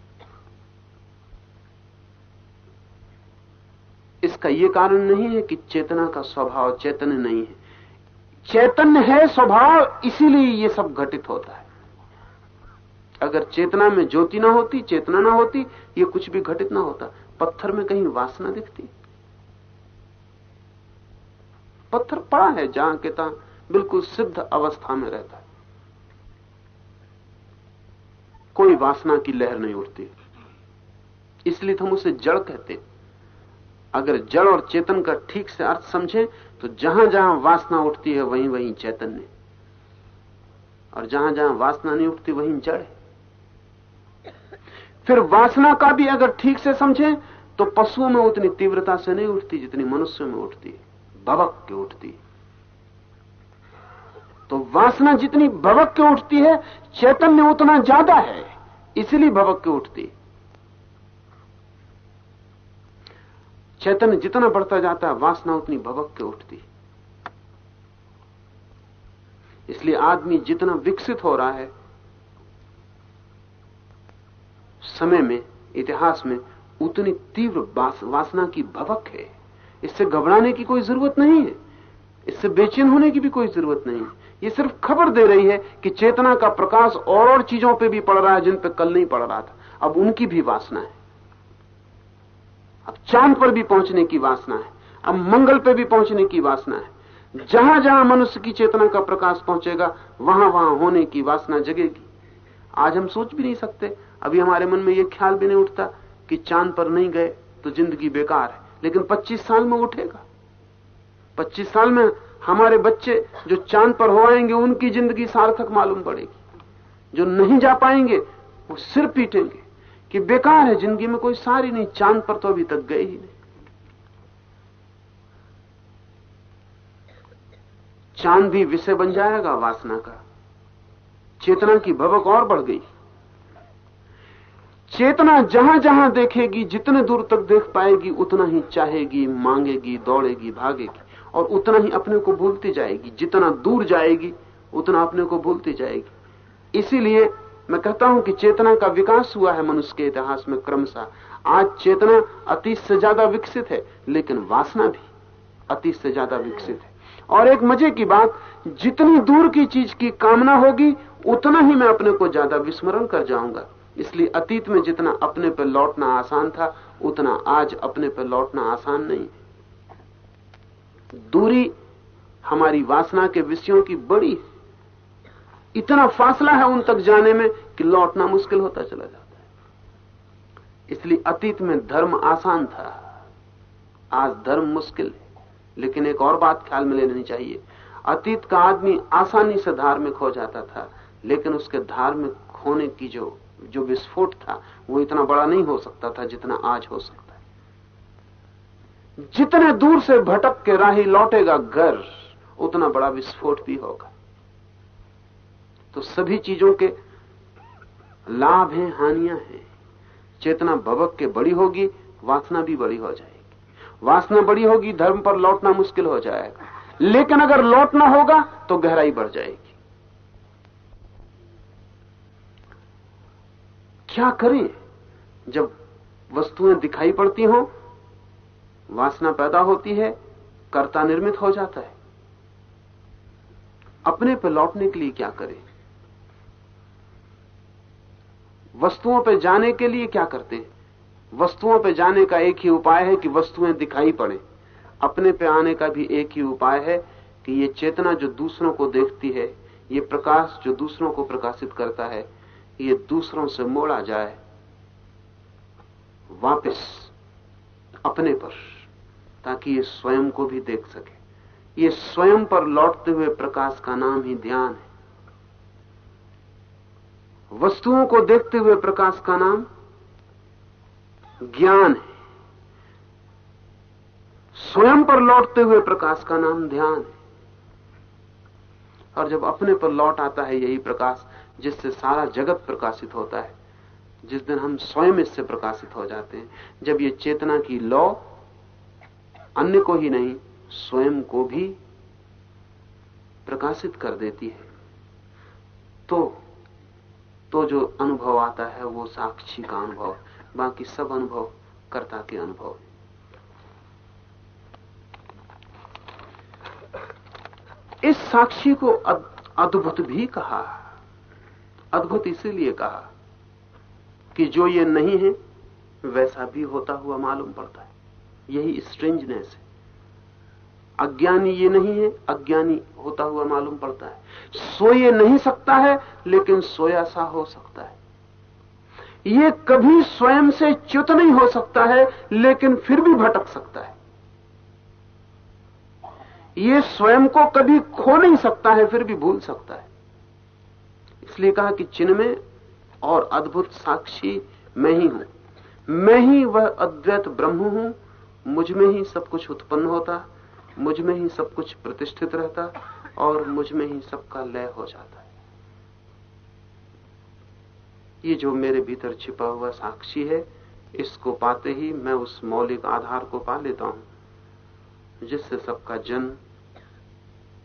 इसका यह कारण नहीं है कि चेतना का स्वभाव चैतन्य नहीं है। चैतन्य है स्वभाव, इसीलिए ये सब घटित होता है। अगर चेतना में ज्योति ना होती, चेतना ना होती, ये कुछ भी घटित ना होता। पत्थर में कहीं वासना दिखती। पत्थर पड़ा है, जहाँ के तहां बिल्कुल सिद्ध अवस्था में रहता है। कोई वासना की लहर नहीं उठती इसलिए हम उसे जड़ कहते हैं। अगर जड़ और चेतन का ठीक से अर्थ समझें तो जहाँ जहाँ वासना उठती है, वहीं वहीं चैतन्य। और जहाँ जहाँ वासना नहीं उठती, वहीं जड़ है। फिर वासना का भी अगर ठीक से समझें तो पशुओं में उतनी तीव्रता से नहीं उठती, जितनी मनुष्यों में उठती है। भवक के उठती है। तो वासना जितनी भवक के उठती है, चैतन्य उतना ज़्यादा है, इसलिए भवक के उठती है। चैतन्य जितना बढ़ता जाता है, वासना उतनी भवक के उठती इसलिए आदमी जितना विकसित हो रहा है, समय में, इतिहास में, उतनी तीव्र वासना की भवक है। इससे घबराने की कोई ज़रूरत नहीं है। इससे बेचैन होने की भी कोई ज़रूरत नहीं है। ये सिर्फ़ खबर दे रही है कि चेतना का प्रकाश और और चीज़ों पे भी पड़ रहा है, जिन पे कल नहीं पड़ रहा था। अब उनकी भी वासना है। अब चाँद पर भी पहुँचने की वासना है, अब मंगल पे भी पहुँचने की वासना है। जहाँ जहाँ मनुष्य की चेतना का प्रकाश पहुंचेगा, वहाँ वहाँ होने की वासना जगेगी। आज हम सोच भी नहीं सकते, अभी हमारे मन में यह ख्याल भी नहीं उठता कि चाँद पर नहीं गए तो ज़िंदगी बेकार है, लेकिन 25 साल में उठेगा। 25 साल में हमारे बच्चे जो चाँद पर हो आएँगे, उनकी ज़िंदगी सार्थक मालूम पड़ेगी। जो नहीं जा पाएँगे, वो सिर पीटेंगे। कि बेकार है ज़िंदगी में कोई सारी नहीं, चाँद पर तो अभी तक गए ही नहीं। चाँद भी विषय बन जाएगा वासना का। चेतना की भवक और बढ़ गई। चेतना जहाँ जहाँ देखेगी, जितने दूर तक देख पाएगी, उतना ही चाहेगी, मांगेगी, दौड़ेगी, भागेगी। और उतना ही अपने को भूलती जाएगी। जितना दूर जाएगी, उतना अपने को भूलती जाएगी। इसीलिए मैं कहता हूँ कि चेतना का विकास हुआ है मनुष्य के इतिहास में क्रमशः। आज चेतना अतीत से ज़्यादा विकसित है, लेकिन वासना भी अतीत से ज़्यादा विकसित है। और एक मज़े की बात, जितनी दूर की चीज़ की कामना होगी, उतना ही मैं अपने को ज़्यादा विस्मरण कर जाऊँगा। इसलिए अतीत में जितना अपने पर लौटना आसान था, उतना आज अपने पर लौटना आसान नहीं। दूरी हमारी वासना के विषयों की बड़ी है। इतना फासला है उन तक जाने में कि लौटना मुश्किल होता चला जाता है। इसलिए अतीत में धर्म आसान था। आज धर्म मुश्किल है, लेकिन एक और बात ख्याल में लेनी चाहिए। अतीत का आदमी आसानी से धार्मिक हो जाता था, लेकिन उसके धार्मिक होने की जो जो विस्फोट था, वो इतना बड़ा नहीं हो सकता था जितना आज हो सकता है। जितने दूर से भटक के राही लौटेगा घर, उतना बड़ा विस्फोट भी होगा। तो सभी चीज़ों के लाभ हैं, हानियाँ हैं। चेतना भवक के बड़ी होगी, वासना भी बड़ी हो जाएगी। वासना बड़ी होगी, धर्म पर लौटना मुश्किल हो जाएगा। लेकिन अगर लौटना होगा तो गहराई बढ़ जाएगी। क्या करें? जब वस्तुएँ दिखाई पड़ती हो, वासना पैदा होती है, कर्ता निर्मित हो जाता है। अपने पर लौटने के लिए क्या करें? वस्तुओं पर जाने के लिए क्या करते हैं? वस्तुओं पर जाने का एक ही उपाय है कि वस्तुएँ दिखाई पड़े। अपने पे आने का भी एक ही उपाय है कि ये चेतना जो दूसरों को देखती है, ये प्रकाश जो दूसरों को प्रकाशित करता है, ये दूसरों से मोड़ा जाए, वापस अपने पर, ताकि ये स्वयं को भी देख सके। ये स्वयं पर लौटते हुए प्रकाश का नाम ही ध्यान है। वस्तुओं को देखते हुए प्रकाश का नाम ज्ञान है। स्वयं पर लौटते हुए प्रकाश का नाम ध्यान है। और जब अपने पर लौट आता है यही प्रकाश, जिससे सारा जगत प्रकाशित होता है, जिस दिन हम स्वयं इससे प्रकाशित हो जाते हैं, जब ये चेतना की लौ अन्य को ही नहीं, स्वयं को भी प्रकाशित कर देती है तो तो जो अनुभव आता है वो साक्षी का अनुभव, बाकी सब अनुभव कर्ता के अनुभव इस साक्षी को अद्भुत भी कहा, अद्भुत इसीलिए कहा कि जो ये नहीं है, वैसा भी होता हुआ मालूम पड़ता है। यही स्ट्रेंजनेस है। अज्ञानी ये नहीं है, अज्ञानी होता हुआ मालूम पड़ता है। सोए नहीं सकता है, लेकिन सोया सा हो सकता है। ये कभी स्वयं से च्युत नहीं हो सकता है, लेकिन फिर भी भटक सकता है। ये स्वयं को कभी खो नहीं सकता है, फिर भी भूल सकता है। इसलिए कहा कि चिन्ह और अद्भुत साक्षी मैं ही हूँ। मैं ही वह अद्वैत ब्रह्म हूँ, मुझमें ही सब कुछ उत्पन्न होता मुझमें ही सब कुछ प्रतिष्ठित रहता और मुझमें ही सबका लय हो जाता है। ये जो मेरे भीतर छिपा हुआ साक्षी है, इसको पाते ही मैं उस मौलिक आधार को पा लेता हूँ, जिससे सबका जन्म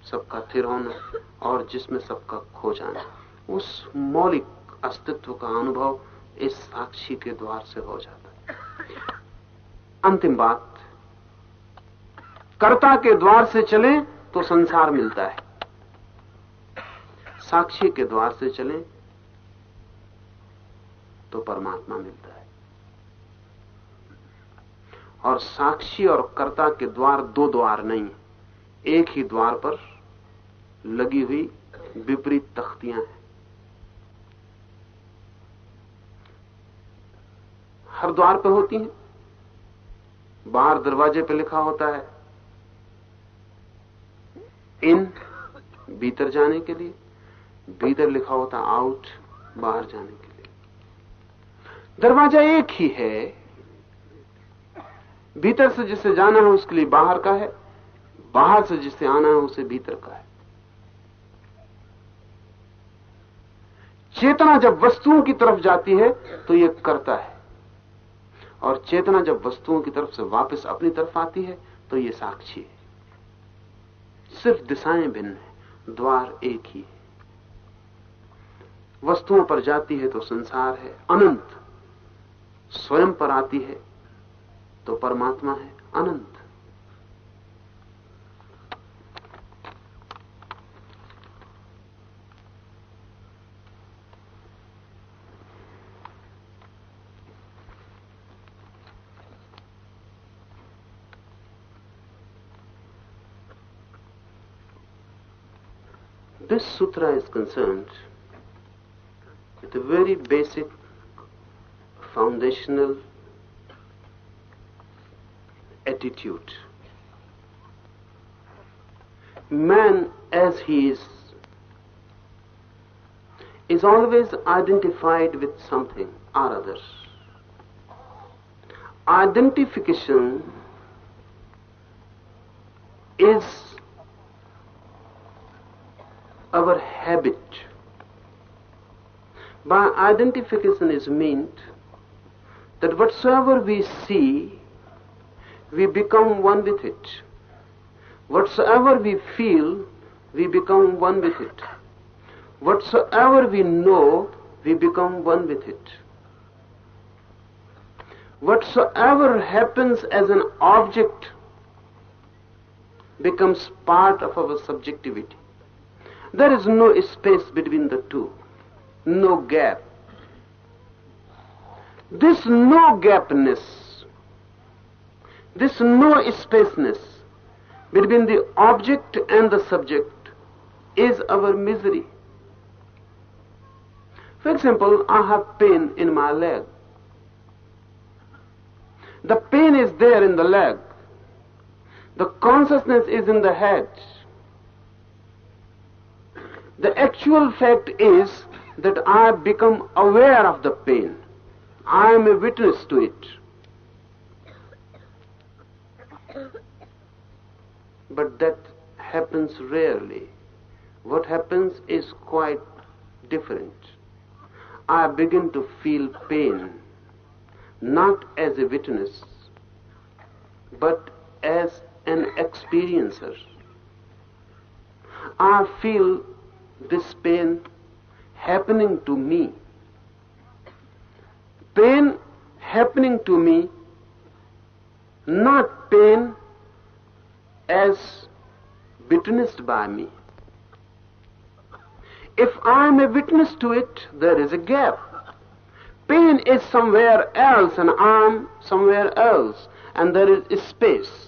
सबका थिर होना और जिसमें सबका खो जाना उस मौलिक अस्तित्व का अनुभव इस साक्षी के द्वार से हो जाता है। अंतिम बात कर्ता के द्वार से चले तो संसार मिलता है। साक्षी के द्वार से चले तो परमात्मा मिलता है। और साक्षी और कर्ता के द्वार दो द्वार नहीं है एक ही द्वार पर लगी हुई विपरीत तख्तियाँ हैं। हर द्वार पर होती हैं, बाहर दरवाजे पर लिखा होता है इन भीतर जाने के लिए, भीतर लिखा होता आउट बाहर जाने के लिए। दरवाज़ा एक ही है। भीतर से जिसे जाना है उसके लिए बाहर का है, बाहर से जिसे आना है उसे भीतर का है। चेतना जब वस्तुओं की तरफ़ जाती है तो यह करता है। और चेतना जब वस्तुओं की तरफ़ से वापस अपनी तरफ़ आती है तो यह साक्षी है। सिर्फ़ दिशाएँ भिन्न है, द्वार एक ही है। वस्तुओं पर जाती है तो संसार है, अनंत। स्वयं पर आती है तो परमात्मा है, अनंत। This sutra is concerned a very basic foundational attitude. Man as he is is always identified with something or other. Identification is our habit. By identification is meant that whatsoever we see, we become one with it. Whatsoever we feel, we become one with it. Whatsoever we know, we become one with it. Whatsoever happens as an object becomes part of our subjectivity. There is no space between the two, no gap. This no gapness, this no spaceness between the object and the subject is our misery. For example, I have pain in my leg. The pain is there in the leg. The consciousness is in the head. The actual fact is that I become aware of the pain. I am a witness to it. But that happens rarely. What happens is quite different. I begin to feel pain, not as a witness, but as an experiencer. I feel this pain happening to me pain happening to me, not pain as witnessed by me. If I am a witness to it, there is a gap. Pain is somewhere else and I am somewhere else, and there is space.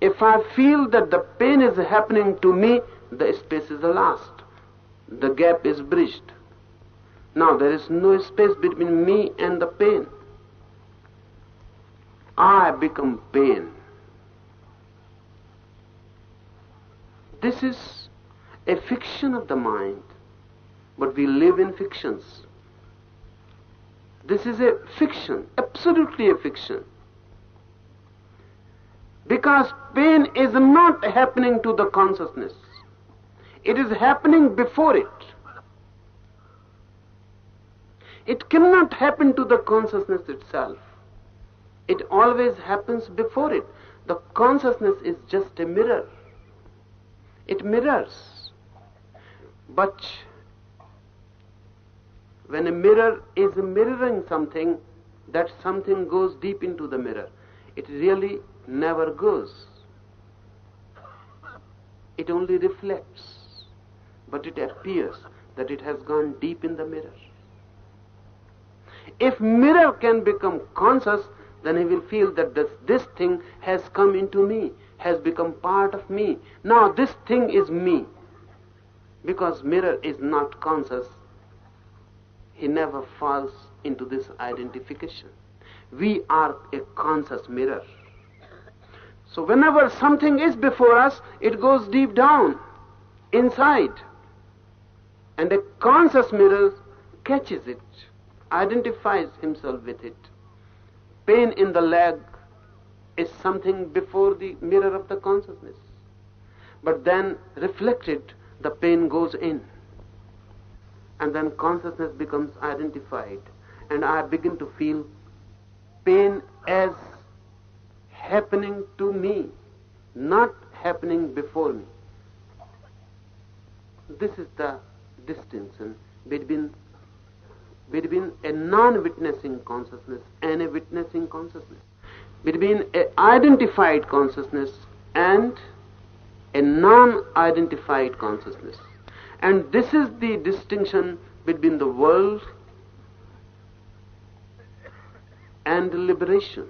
If I feel that the pain is happening to me, the space is lost. The gap is bridged. Now there is no space between me and the pain. I become pain. This is a fiction of the mind, but we live in fictions. This is a fiction, absolutely a fiction. Because pain is not happening to the consciousness. It is happening before it. It cannot happen to the consciousness itself. It always happens before it. The consciousness is just a mirror. It mirrors. But when a mirror is mirroring something, that something goes deep into the mirror. It really never goes. It only reflects, but it appears that it has gone deep in the mirror. If mirror can become conscious, then he will feel that this, this thing has come into me, has become part of me. Now this thing is me. Because mirror is not conscious, he never falls into this identification. We are a conscious mirror. So whenever something is before us, it goes deep down, inside. And a conscious mirror catches it, identifies himself with it. Pain in the leg is something before the mirror of the consciousness. But then reflected, the pain goes in. And then consciousness becomes identified. And I begin to feel pain as happening to me, not happening before me. This is the distinction between between a non-witnessing consciousness and a witnessing consciousness, between an identified consciousness and a non-identified consciousness. And this is the distinction between the world and liberation,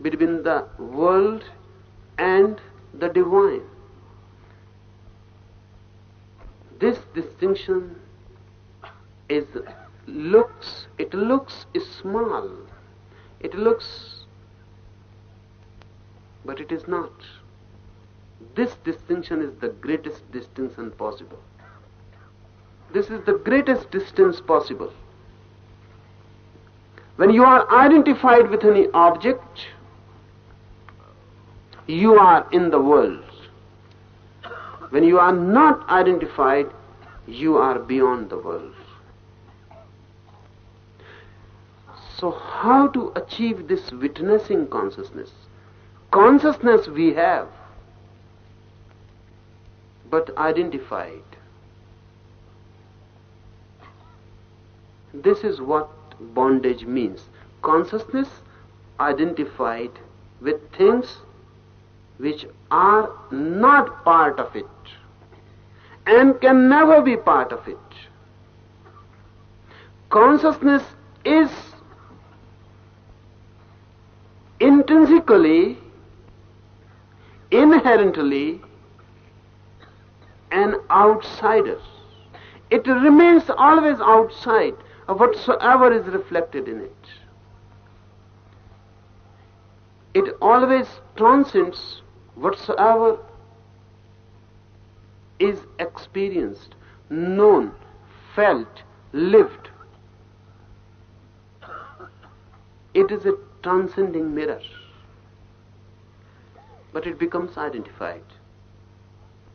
between the world and the divine. This distinction is looks it looks small. It looks but it is not. This distinction is the greatest distinction possible. This is the greatest distance possible. When you are identified with any object you are in the world when you are not identified you are beyond the world So, how to achieve this witnessing consciousness? Consciousness we have, but identified. This is what bondage means. Consciousness identified with things which are not part of it and can never be part of it. Consciousness is intrinsically, inherently, an outsider. It remains always outside of whatsoever is reflected in it. It always transcends whatsoever is experienced, known, felt, lived. It is a transcending mirror. But it becomes identified.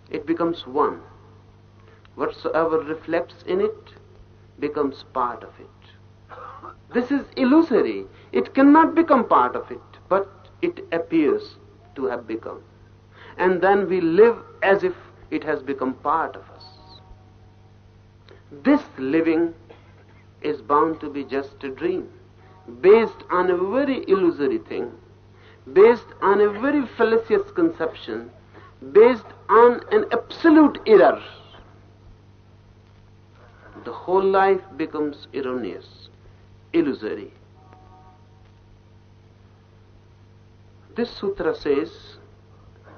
It becomes one. Whatsoever reflects in it becomes part of it. This is illusory. It cannot become part of it, but it appears to have become. And then we live as if it has become part of us. This living is bound to be just a dream, based on a very illusory thing, based on a very fallacious conception, based on an absolute error. The whole life becomes erroneous, illusory. This sutra says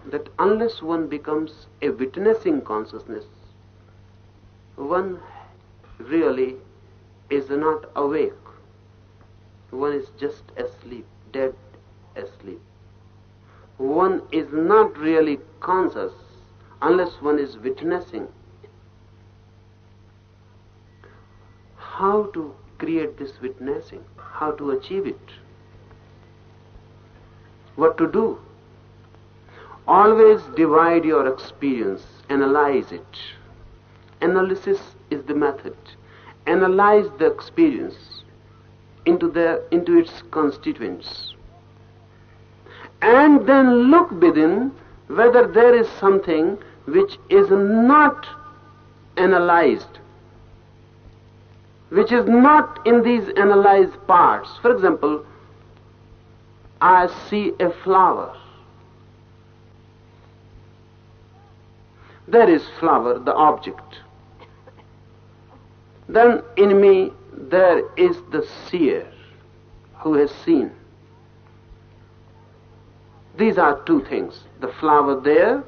that unless one becomes a witnessing consciousness, one really is not awake. One is just asleep, dead asleep. One is not really conscious unless one is witnessing. How to create this witnessing? How to achieve it? What to do? Always divide your experience, analyze it. Analysis is the method. Analyze the experience into, the, into its constituents. And then look within whether there is something which is not analyzed, which is not in these analyzed parts. For example, I see a flower. There is flower, the object. Then in me there is the seer who has seen. These are two things the flower there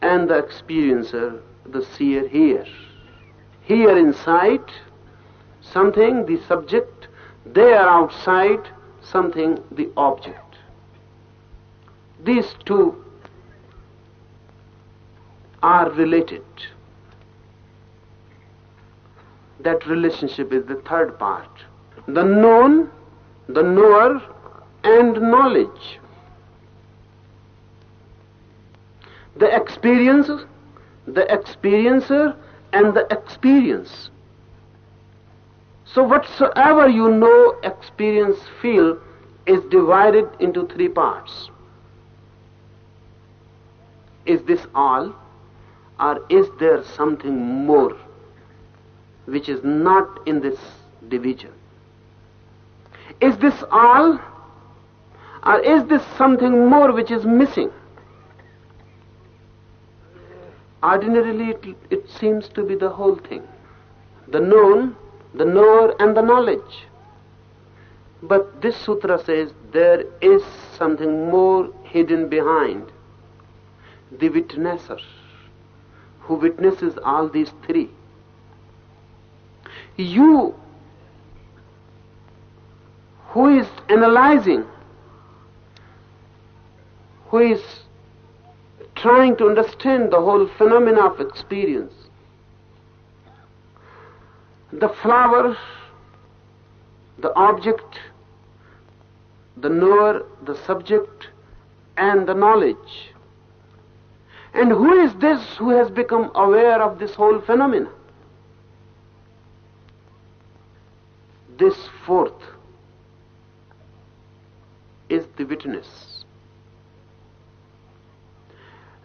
and the experiencer, the seer here. Here inside, something, the subject, there outside, something, the object. These two are related. That relationship is the third part. The known, the knower, and knowledge. The experience, the experiencer, and the experience. So whatsoever you know, experience, feel is divided into three parts. Is this all? Or is there something more which is not in this division? Is this all? Or is this something more which is missing? Ordinarily, it, it seems to be the whole thing the known, the knower, and the knowledge. But this sutra says there is something more hidden behind the witnesser who witnesses all these three. You who is analyzing, who is trying to understand the whole phenomena of experience. The flower, the object, the knower, the subject, and the knowledge. And who is this who has become aware of this whole phenomena? This fourth is the witness.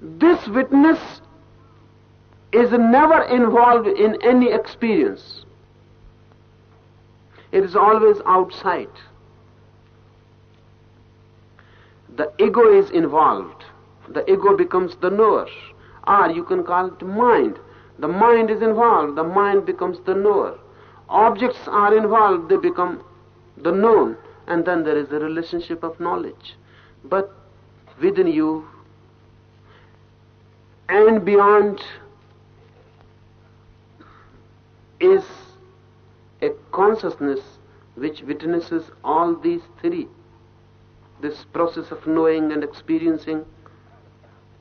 This witness is never involved in any experience. It is always outside. The ego is involved. The ego becomes the knower. Or you can call it mind. The mind is involved. The mind becomes the knower. Objects are involved. They become the known. And then there is a relationship of knowledge. But within you and beyond is a consciousness which witnesses all these three. This process of knowing and experiencing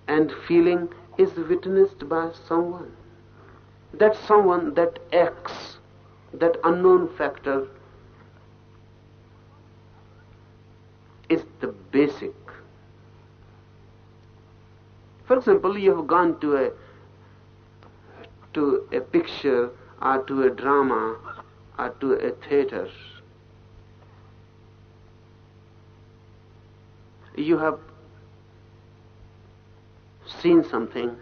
and feeling is witnessed by someone. That someone that acts that unknown factor is the basic. For example, you have gone to a to a picture or to a drama or to a theater. You have seen something.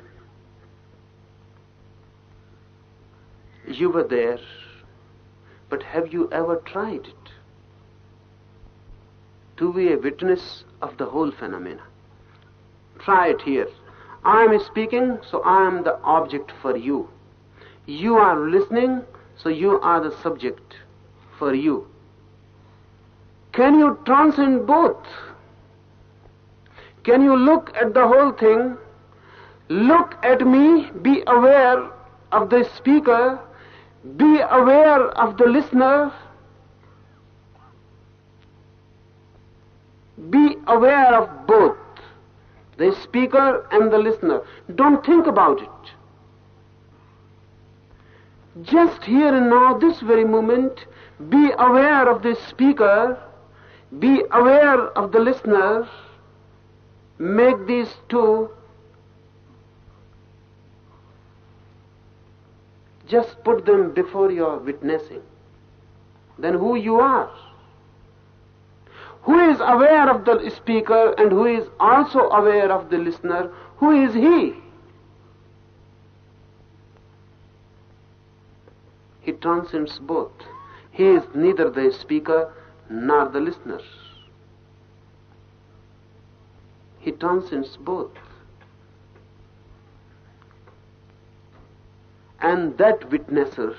You were there. But have you ever tried it? To be a witness of the whole phenomena. Try it here. I am speaking, so I am the object for you. You are listening, so you are the subject for you. Can you transcend both? Can you look at the whole thing? Look at me, be aware of the speaker, be aware of the listener, be aware of both the speaker and the listener. Don't think about it. Just here and now, this very moment, be aware of the speaker, be aware of the listener, make these two just put them before your witnessing. Then who you are. Who is aware of the speaker and who is also aware of the listener? Who is he? He transcends both. He is neither the speaker nor the listener. He transcends both. And that witnesser,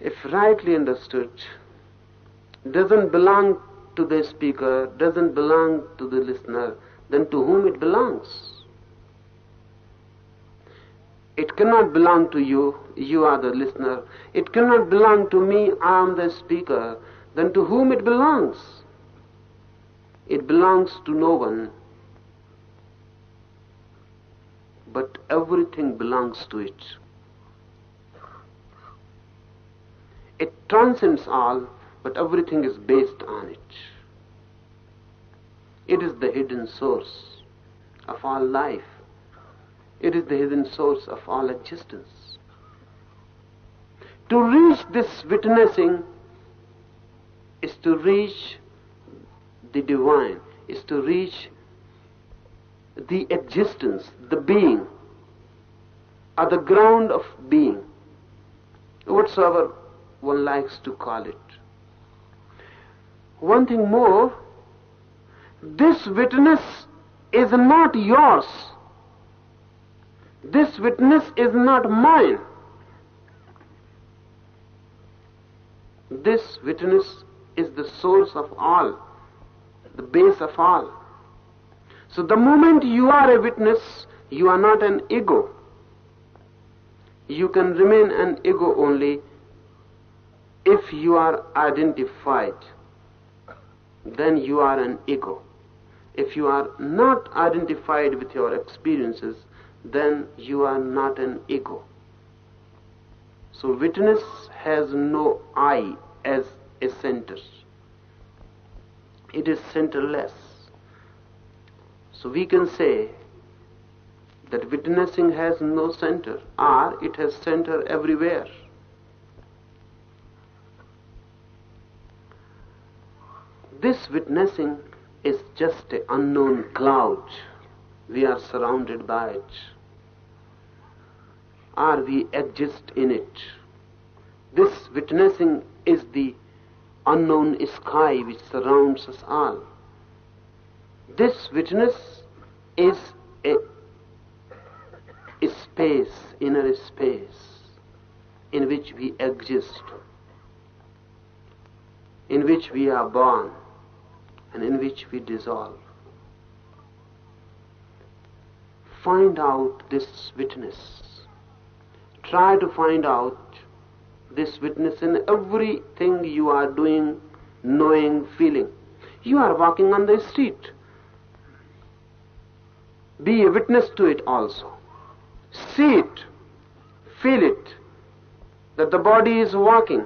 if rightly understood, doesn't belong to the speaker, doesn't belong to the listener, then to whom it belongs? It cannot belong to you, you are the listener. It cannot belong to me, I am the speaker. Then to whom it belongs? It belongs to no one. But everything belongs to it. It transcends all, but everything is based on it. It is the hidden source of all life. It is the hidden source of all existence. To reach this witnessing is to reach the divine, is to reach the existence, the being, or the ground of being, whatsoever one likes to call it. One thing more, this witness is not yours. This witness is not mine. This witness is the source of all, the base of all. So the moment you are a witness, you are not an ego. You can remain an ego only if you are identified. Then you are an ego. If you are not identified with your experiences, then you are not an ego. So witness has no I as a center. It is centerless. So we can say that witnessing has no center, or it has center everywhere. This witnessing is just an unknown cloud. We are surrounded by it. Or we exist in it. This witnessing is the unknown sky which surrounds us all. This witness is a, a space, inner space, in which we exist, in which we are born, and in which we dissolve. Find out this witness. Try to find out this witness in everything you are doing, knowing, feeling. You are walking on the street. Be a witness to it also. See it, feel it, that the body is walking.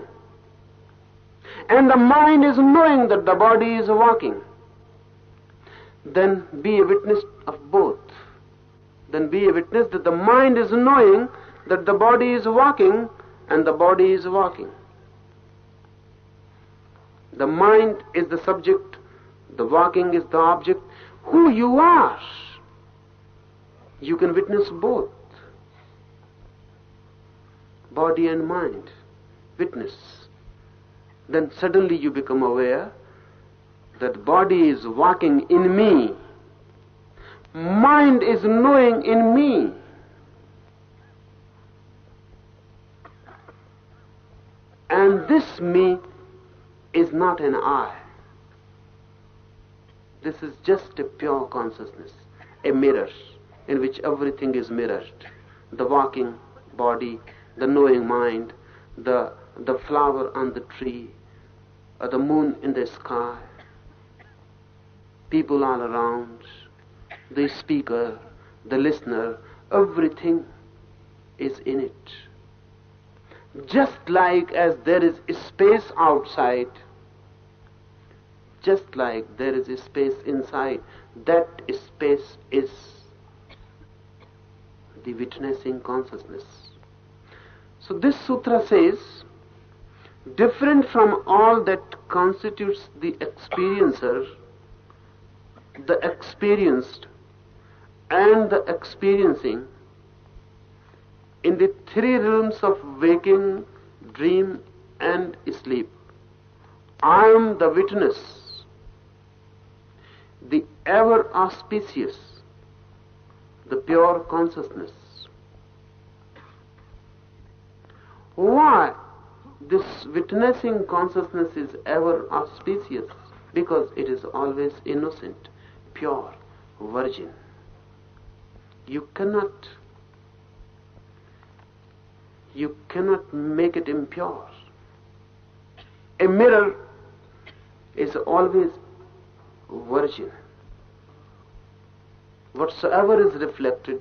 And the mind is knowing that the body is walking. Then be a witness of both. Then be a witness that the mind is knowing that the body is walking and the body is walking. The mind is the subject, the walking is the object. Who you are, you can witness both. body and mind, witness, then suddenly you become aware that body is walking in me, mind is knowing in me. And this me is not an I. This is just a pure consciousness, a mirror in which everything is mirrored. The walking body, the knowing mind, the, the flower on the tree, or the moon in the sky, people all around, the speaker, the listener, everything is in it. Just like as there is space outside, just like there is a space inside, that space is the witnessing consciousness. So this sutra says, different from all that constitutes the experiencer, the experienced and the experiencing in the three realms of waking, dream, and sleep. I am the witness, the ever auspicious, the pure consciousness. Why this witnessing consciousness is ever auspicious? Because it is always innocent, pure, virgin. You cannot you cannot make it impure. A mirror is always virgin. Whatsoever is reflected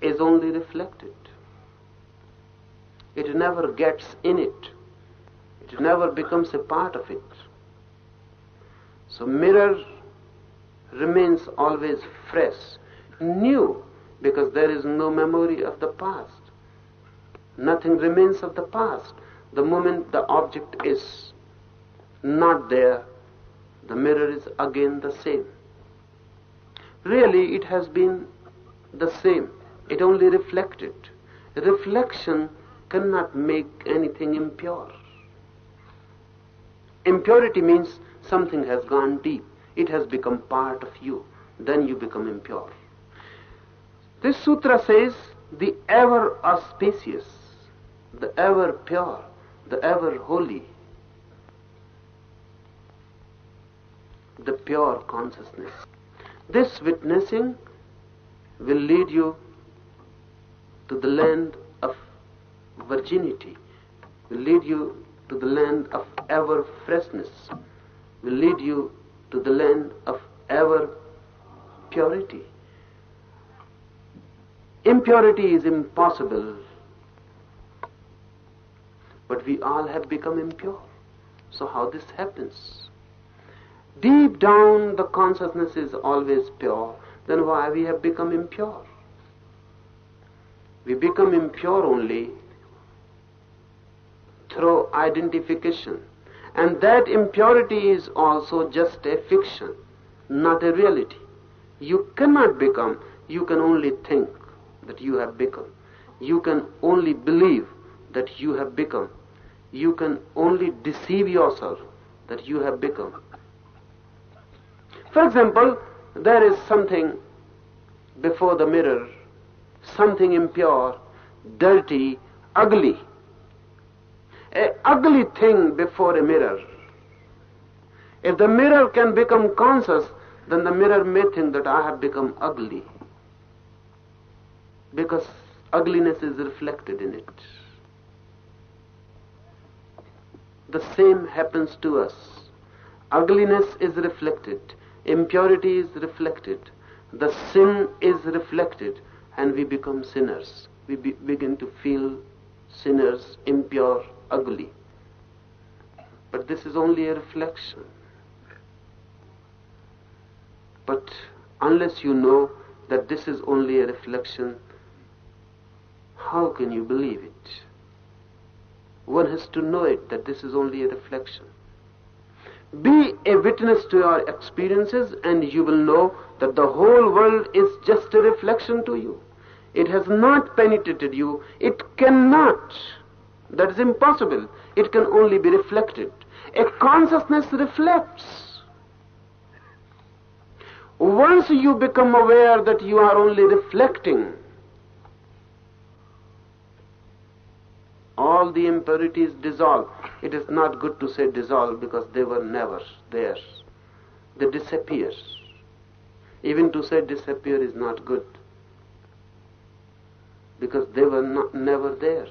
is only reflected. It never gets in it. It never becomes a part of it. So mirror remains always fresh, new, because there is no memory of the past. Nothing remains of the past. The moment the object is not there, the mirror is again the same. Really, it has been the same. It only reflected. Reflection cannot make anything impure. Impurity means something has gone deep. It has become part of you. Then you become impure. This sutra says the ever auspicious, the ever pure, the ever holy, the pure consciousness. This witnessing will lead you to the land of virginity, will lead you to the land of ever freshness, will lead you to the land of ever purity. Impurity is impossible, but we all have become impure. So, how this happens? Deep down, the consciousness is always pure. Then why we have become impure? We become impure only through identification. And that impurity is also just a fiction, not a reality. You cannot become, you can only think that you have become. You can only believe that you have become. You can only deceive yourself that you have become. For example, there is something before the mirror, something impure, dirty, ugly. A ugly thing before a mirror. If the mirror can become conscious, then the mirror may think that I have become ugly. Because ugliness is reflected in it. The same happens to us. Ugliness is reflected impurity is reflected, the sin is reflected, and we become sinners. We be begin to feel sinners, impure, ugly. But this is only a reflection. But unless you know that this is only a reflection, how can you believe it? One has to know it that this is only a reflection. Be a witness to your experiences and you will know that the whole world is just a reflection to you. It has not penetrated you. It cannot That is impossible. It can only be reflected. A consciousness reflects. Once you become aware that you are only reflecting, all the impurities dissolve. It is not good to say dissolve because they were never there. They disappear. Even to say disappear is not good because they were not, never there.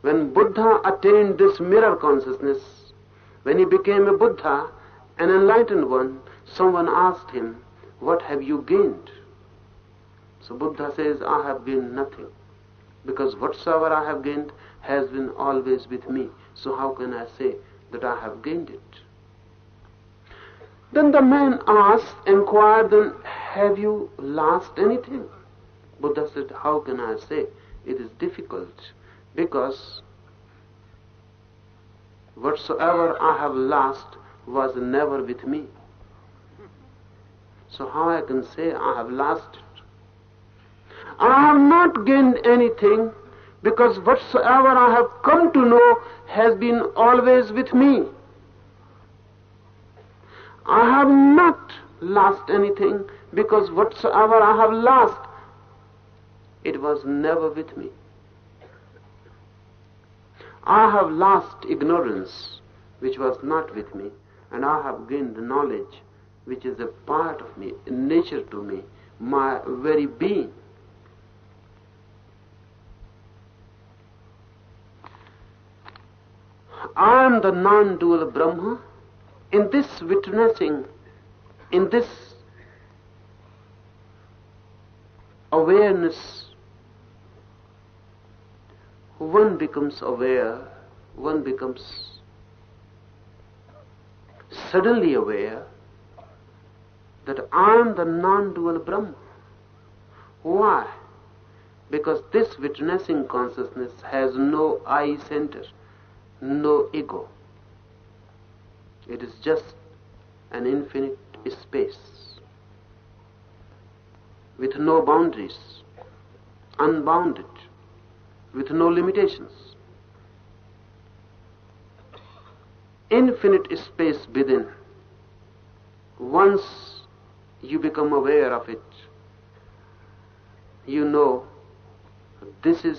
When Buddha attained this mirror consciousness, when he became a Buddha, an enlightened one, someone asked him, What have you gained? So Buddha says, I have gained nothing. Because whatsoever I have gained has been always with me. So how can I say that I have gained it? Then the man asked, inquired, then have you lost anything? Buddha said, how can I say? It is difficult because whatsoever I have lost was never with me. So how I can say I have lost it? I have not gained anything because whatsoever I have come to know has been always with me. I have not lost anything because whatsoever I have lost, it was never with me. I have lost ignorance, which was not with me, and I have gained knowledge, which is a part of me, nature to me, my very being. I am the non-dual Brahma. In this witnessing, in this awareness, one becomes aware, one becomes suddenly aware that I am the non-dual Brahma. Why? Because this witnessing consciousness has no I center, no ego. It is just an infinite space with no boundaries, unbounded, with no limitations. Infinite space within. Once you become aware of it, you know this is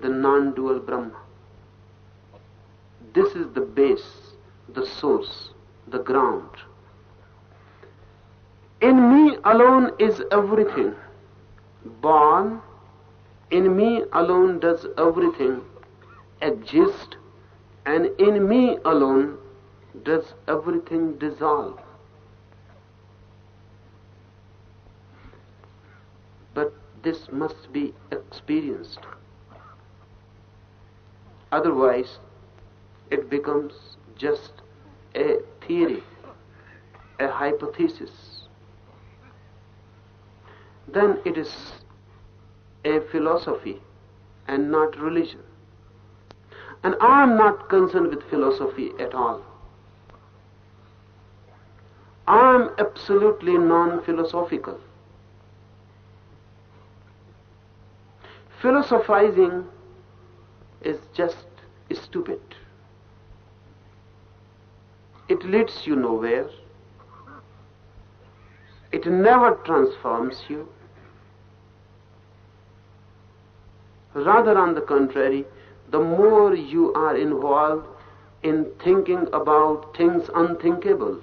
the non dual Brahma. This is the base, the source, the ground. In me alone is everything. Born, in me alone does everything exist, and in me alone does everything dissolve. But this must be experienced. Otherwise, it becomes just a theory, a hypothesis. Then it is a philosophy and not religion. And I am not concerned with philosophy at all. I am absolutely non philosophical. Philosophizing is just stupid. It leads you nowhere. It never transforms you. Rather, on the contrary, the more you are involved in thinking about things unthinkable,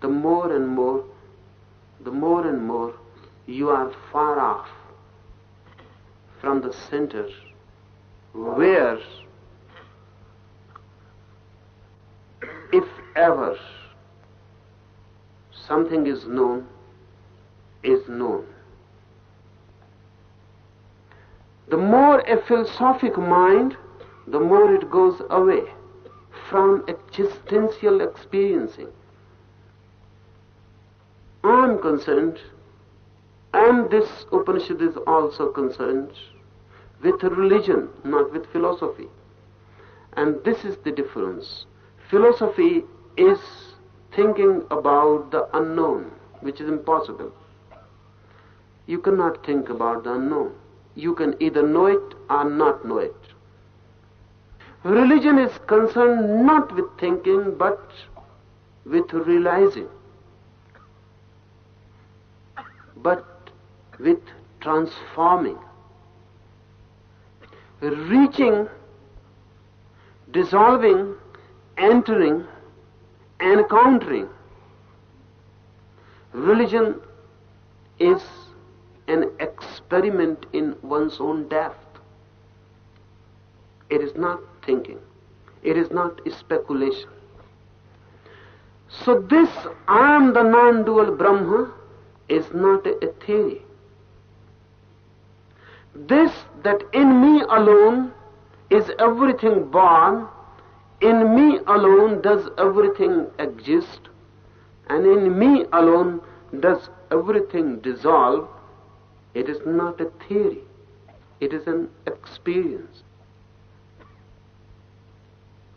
the more and more, the more and more you are far off from the center where, if ever something is known, is known. The more a philosophic mind, the more it goes away from existential experiencing. I am concerned, and this Upanishad is also concerned with religion, not with philosophy. And this is the difference. Philosophy is thinking about the unknown, which is impossible. You cannot think about the unknown. you can either know it or not know it. Religion is concerned not with thinking but with realizing, but with transforming, reaching, dissolving, entering, encountering. Religion is an experiment in one's own death. It is not thinking. It is not speculation. So this I am the non-dual Brahma is not a theory. This that in me alone is everything born, in me alone does everything exist, and in me alone does everything dissolve, it is not a theory, it is an experience.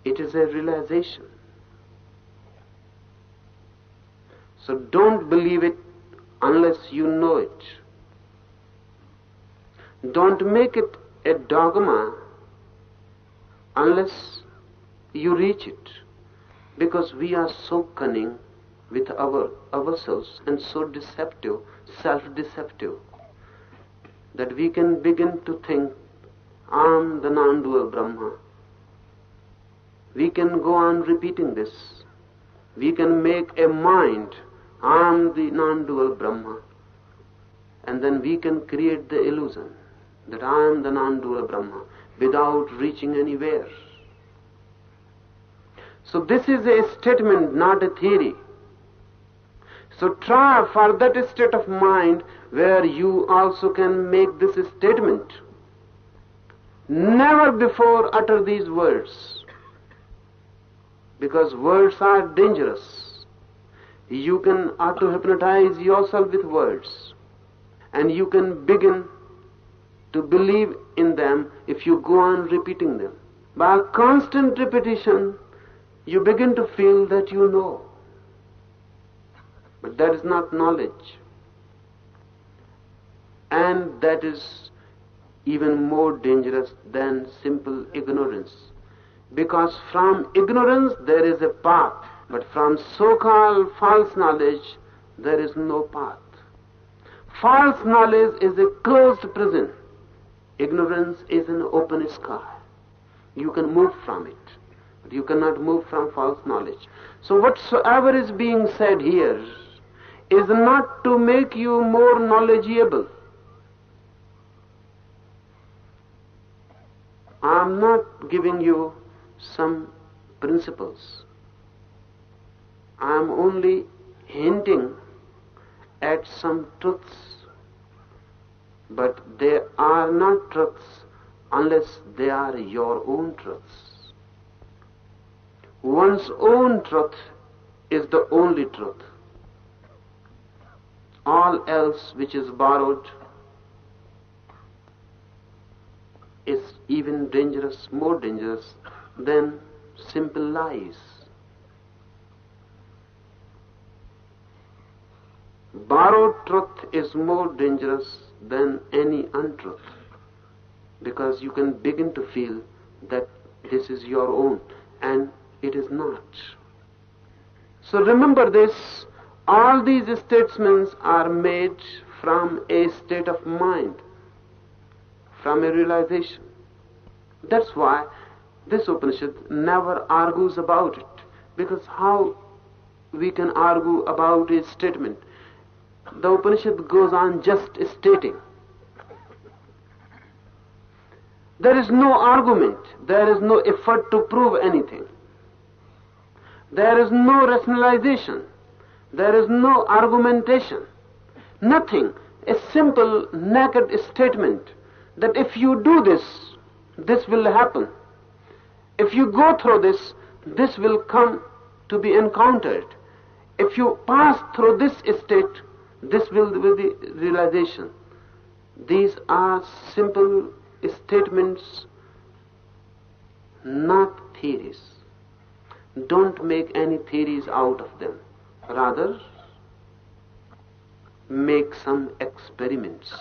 It is a realization. So don't believe it unless you know it. Don't make it a dogma unless you reach it. Because we are so cunning with our ourselves and so deceptive, self-deceptive, that we can begin to think, I'm the non-dual Brahma. We can go on repeating this. We can make a mind, I'm the non-dual Brahma. And then we can create the illusion that I am the non-dual Brahma without reaching anywhere. So this is a statement, not a theory. So try for that state of mind where you also can make this statement. Never before utter these words. Because words are dangerous. You can auto-hypnotize yourself with words. And you can begin to believe in them if you go on repeating them. By constant repetition, you begin to feel that you know. But that is not knowledge. And that is even more dangerous than simple ignorance. Because from ignorance there is a path, but from so-called false knowledge there is no path. False knowledge is a closed prison. Ignorance is an open sky. You can move from it, you cannot move from false knowledge. So whatsoever is being said here is not to make you more knowledgeable. I am not giving you some principles. I am only hinting at some truths. But they are not truths unless they are your own truths. One's own truth is the only truth all else which is borrowed is even dangerous, more dangerous than simple lies. Borrowed truth is more dangerous than any untruth because you can begin to feel that this is your own and it is not. So remember this all these statements are made from a state of mind, from a realization. That's why this Upanishad never argues about it. Because how we can argue about a statement? The Upanishad goes on just stating. There is no argument, there is no effort to prove anything. There is no rationalization. There is no argumentation, nothing. A simple, naked statement that if you do this, this will happen. If you go through this, this will come to be encountered. If you pass through this state, this will be the realization. These are simple statements, not theories. Don't make any theories out of them. Rather, make some experiments.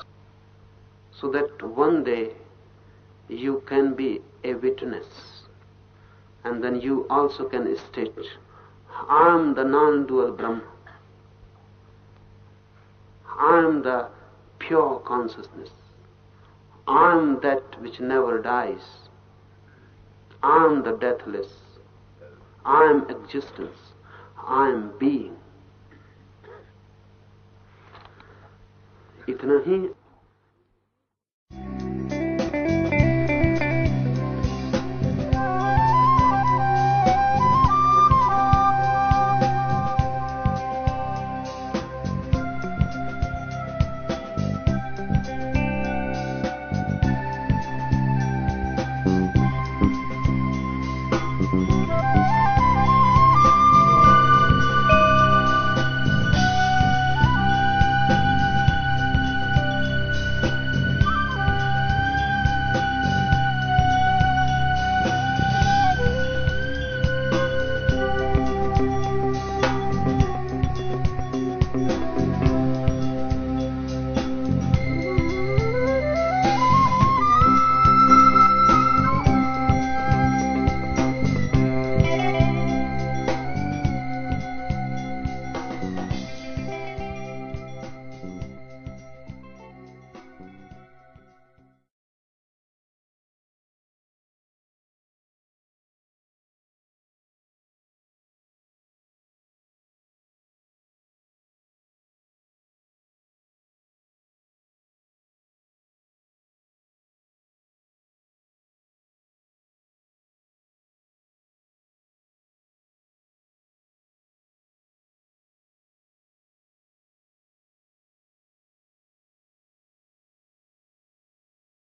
so that one day you can be a witness and then you also can state, I am the non-dual Brahma. I am the pure consciousness. I am that which never dies. I am the deathless. I am existence. I am being. इतना ही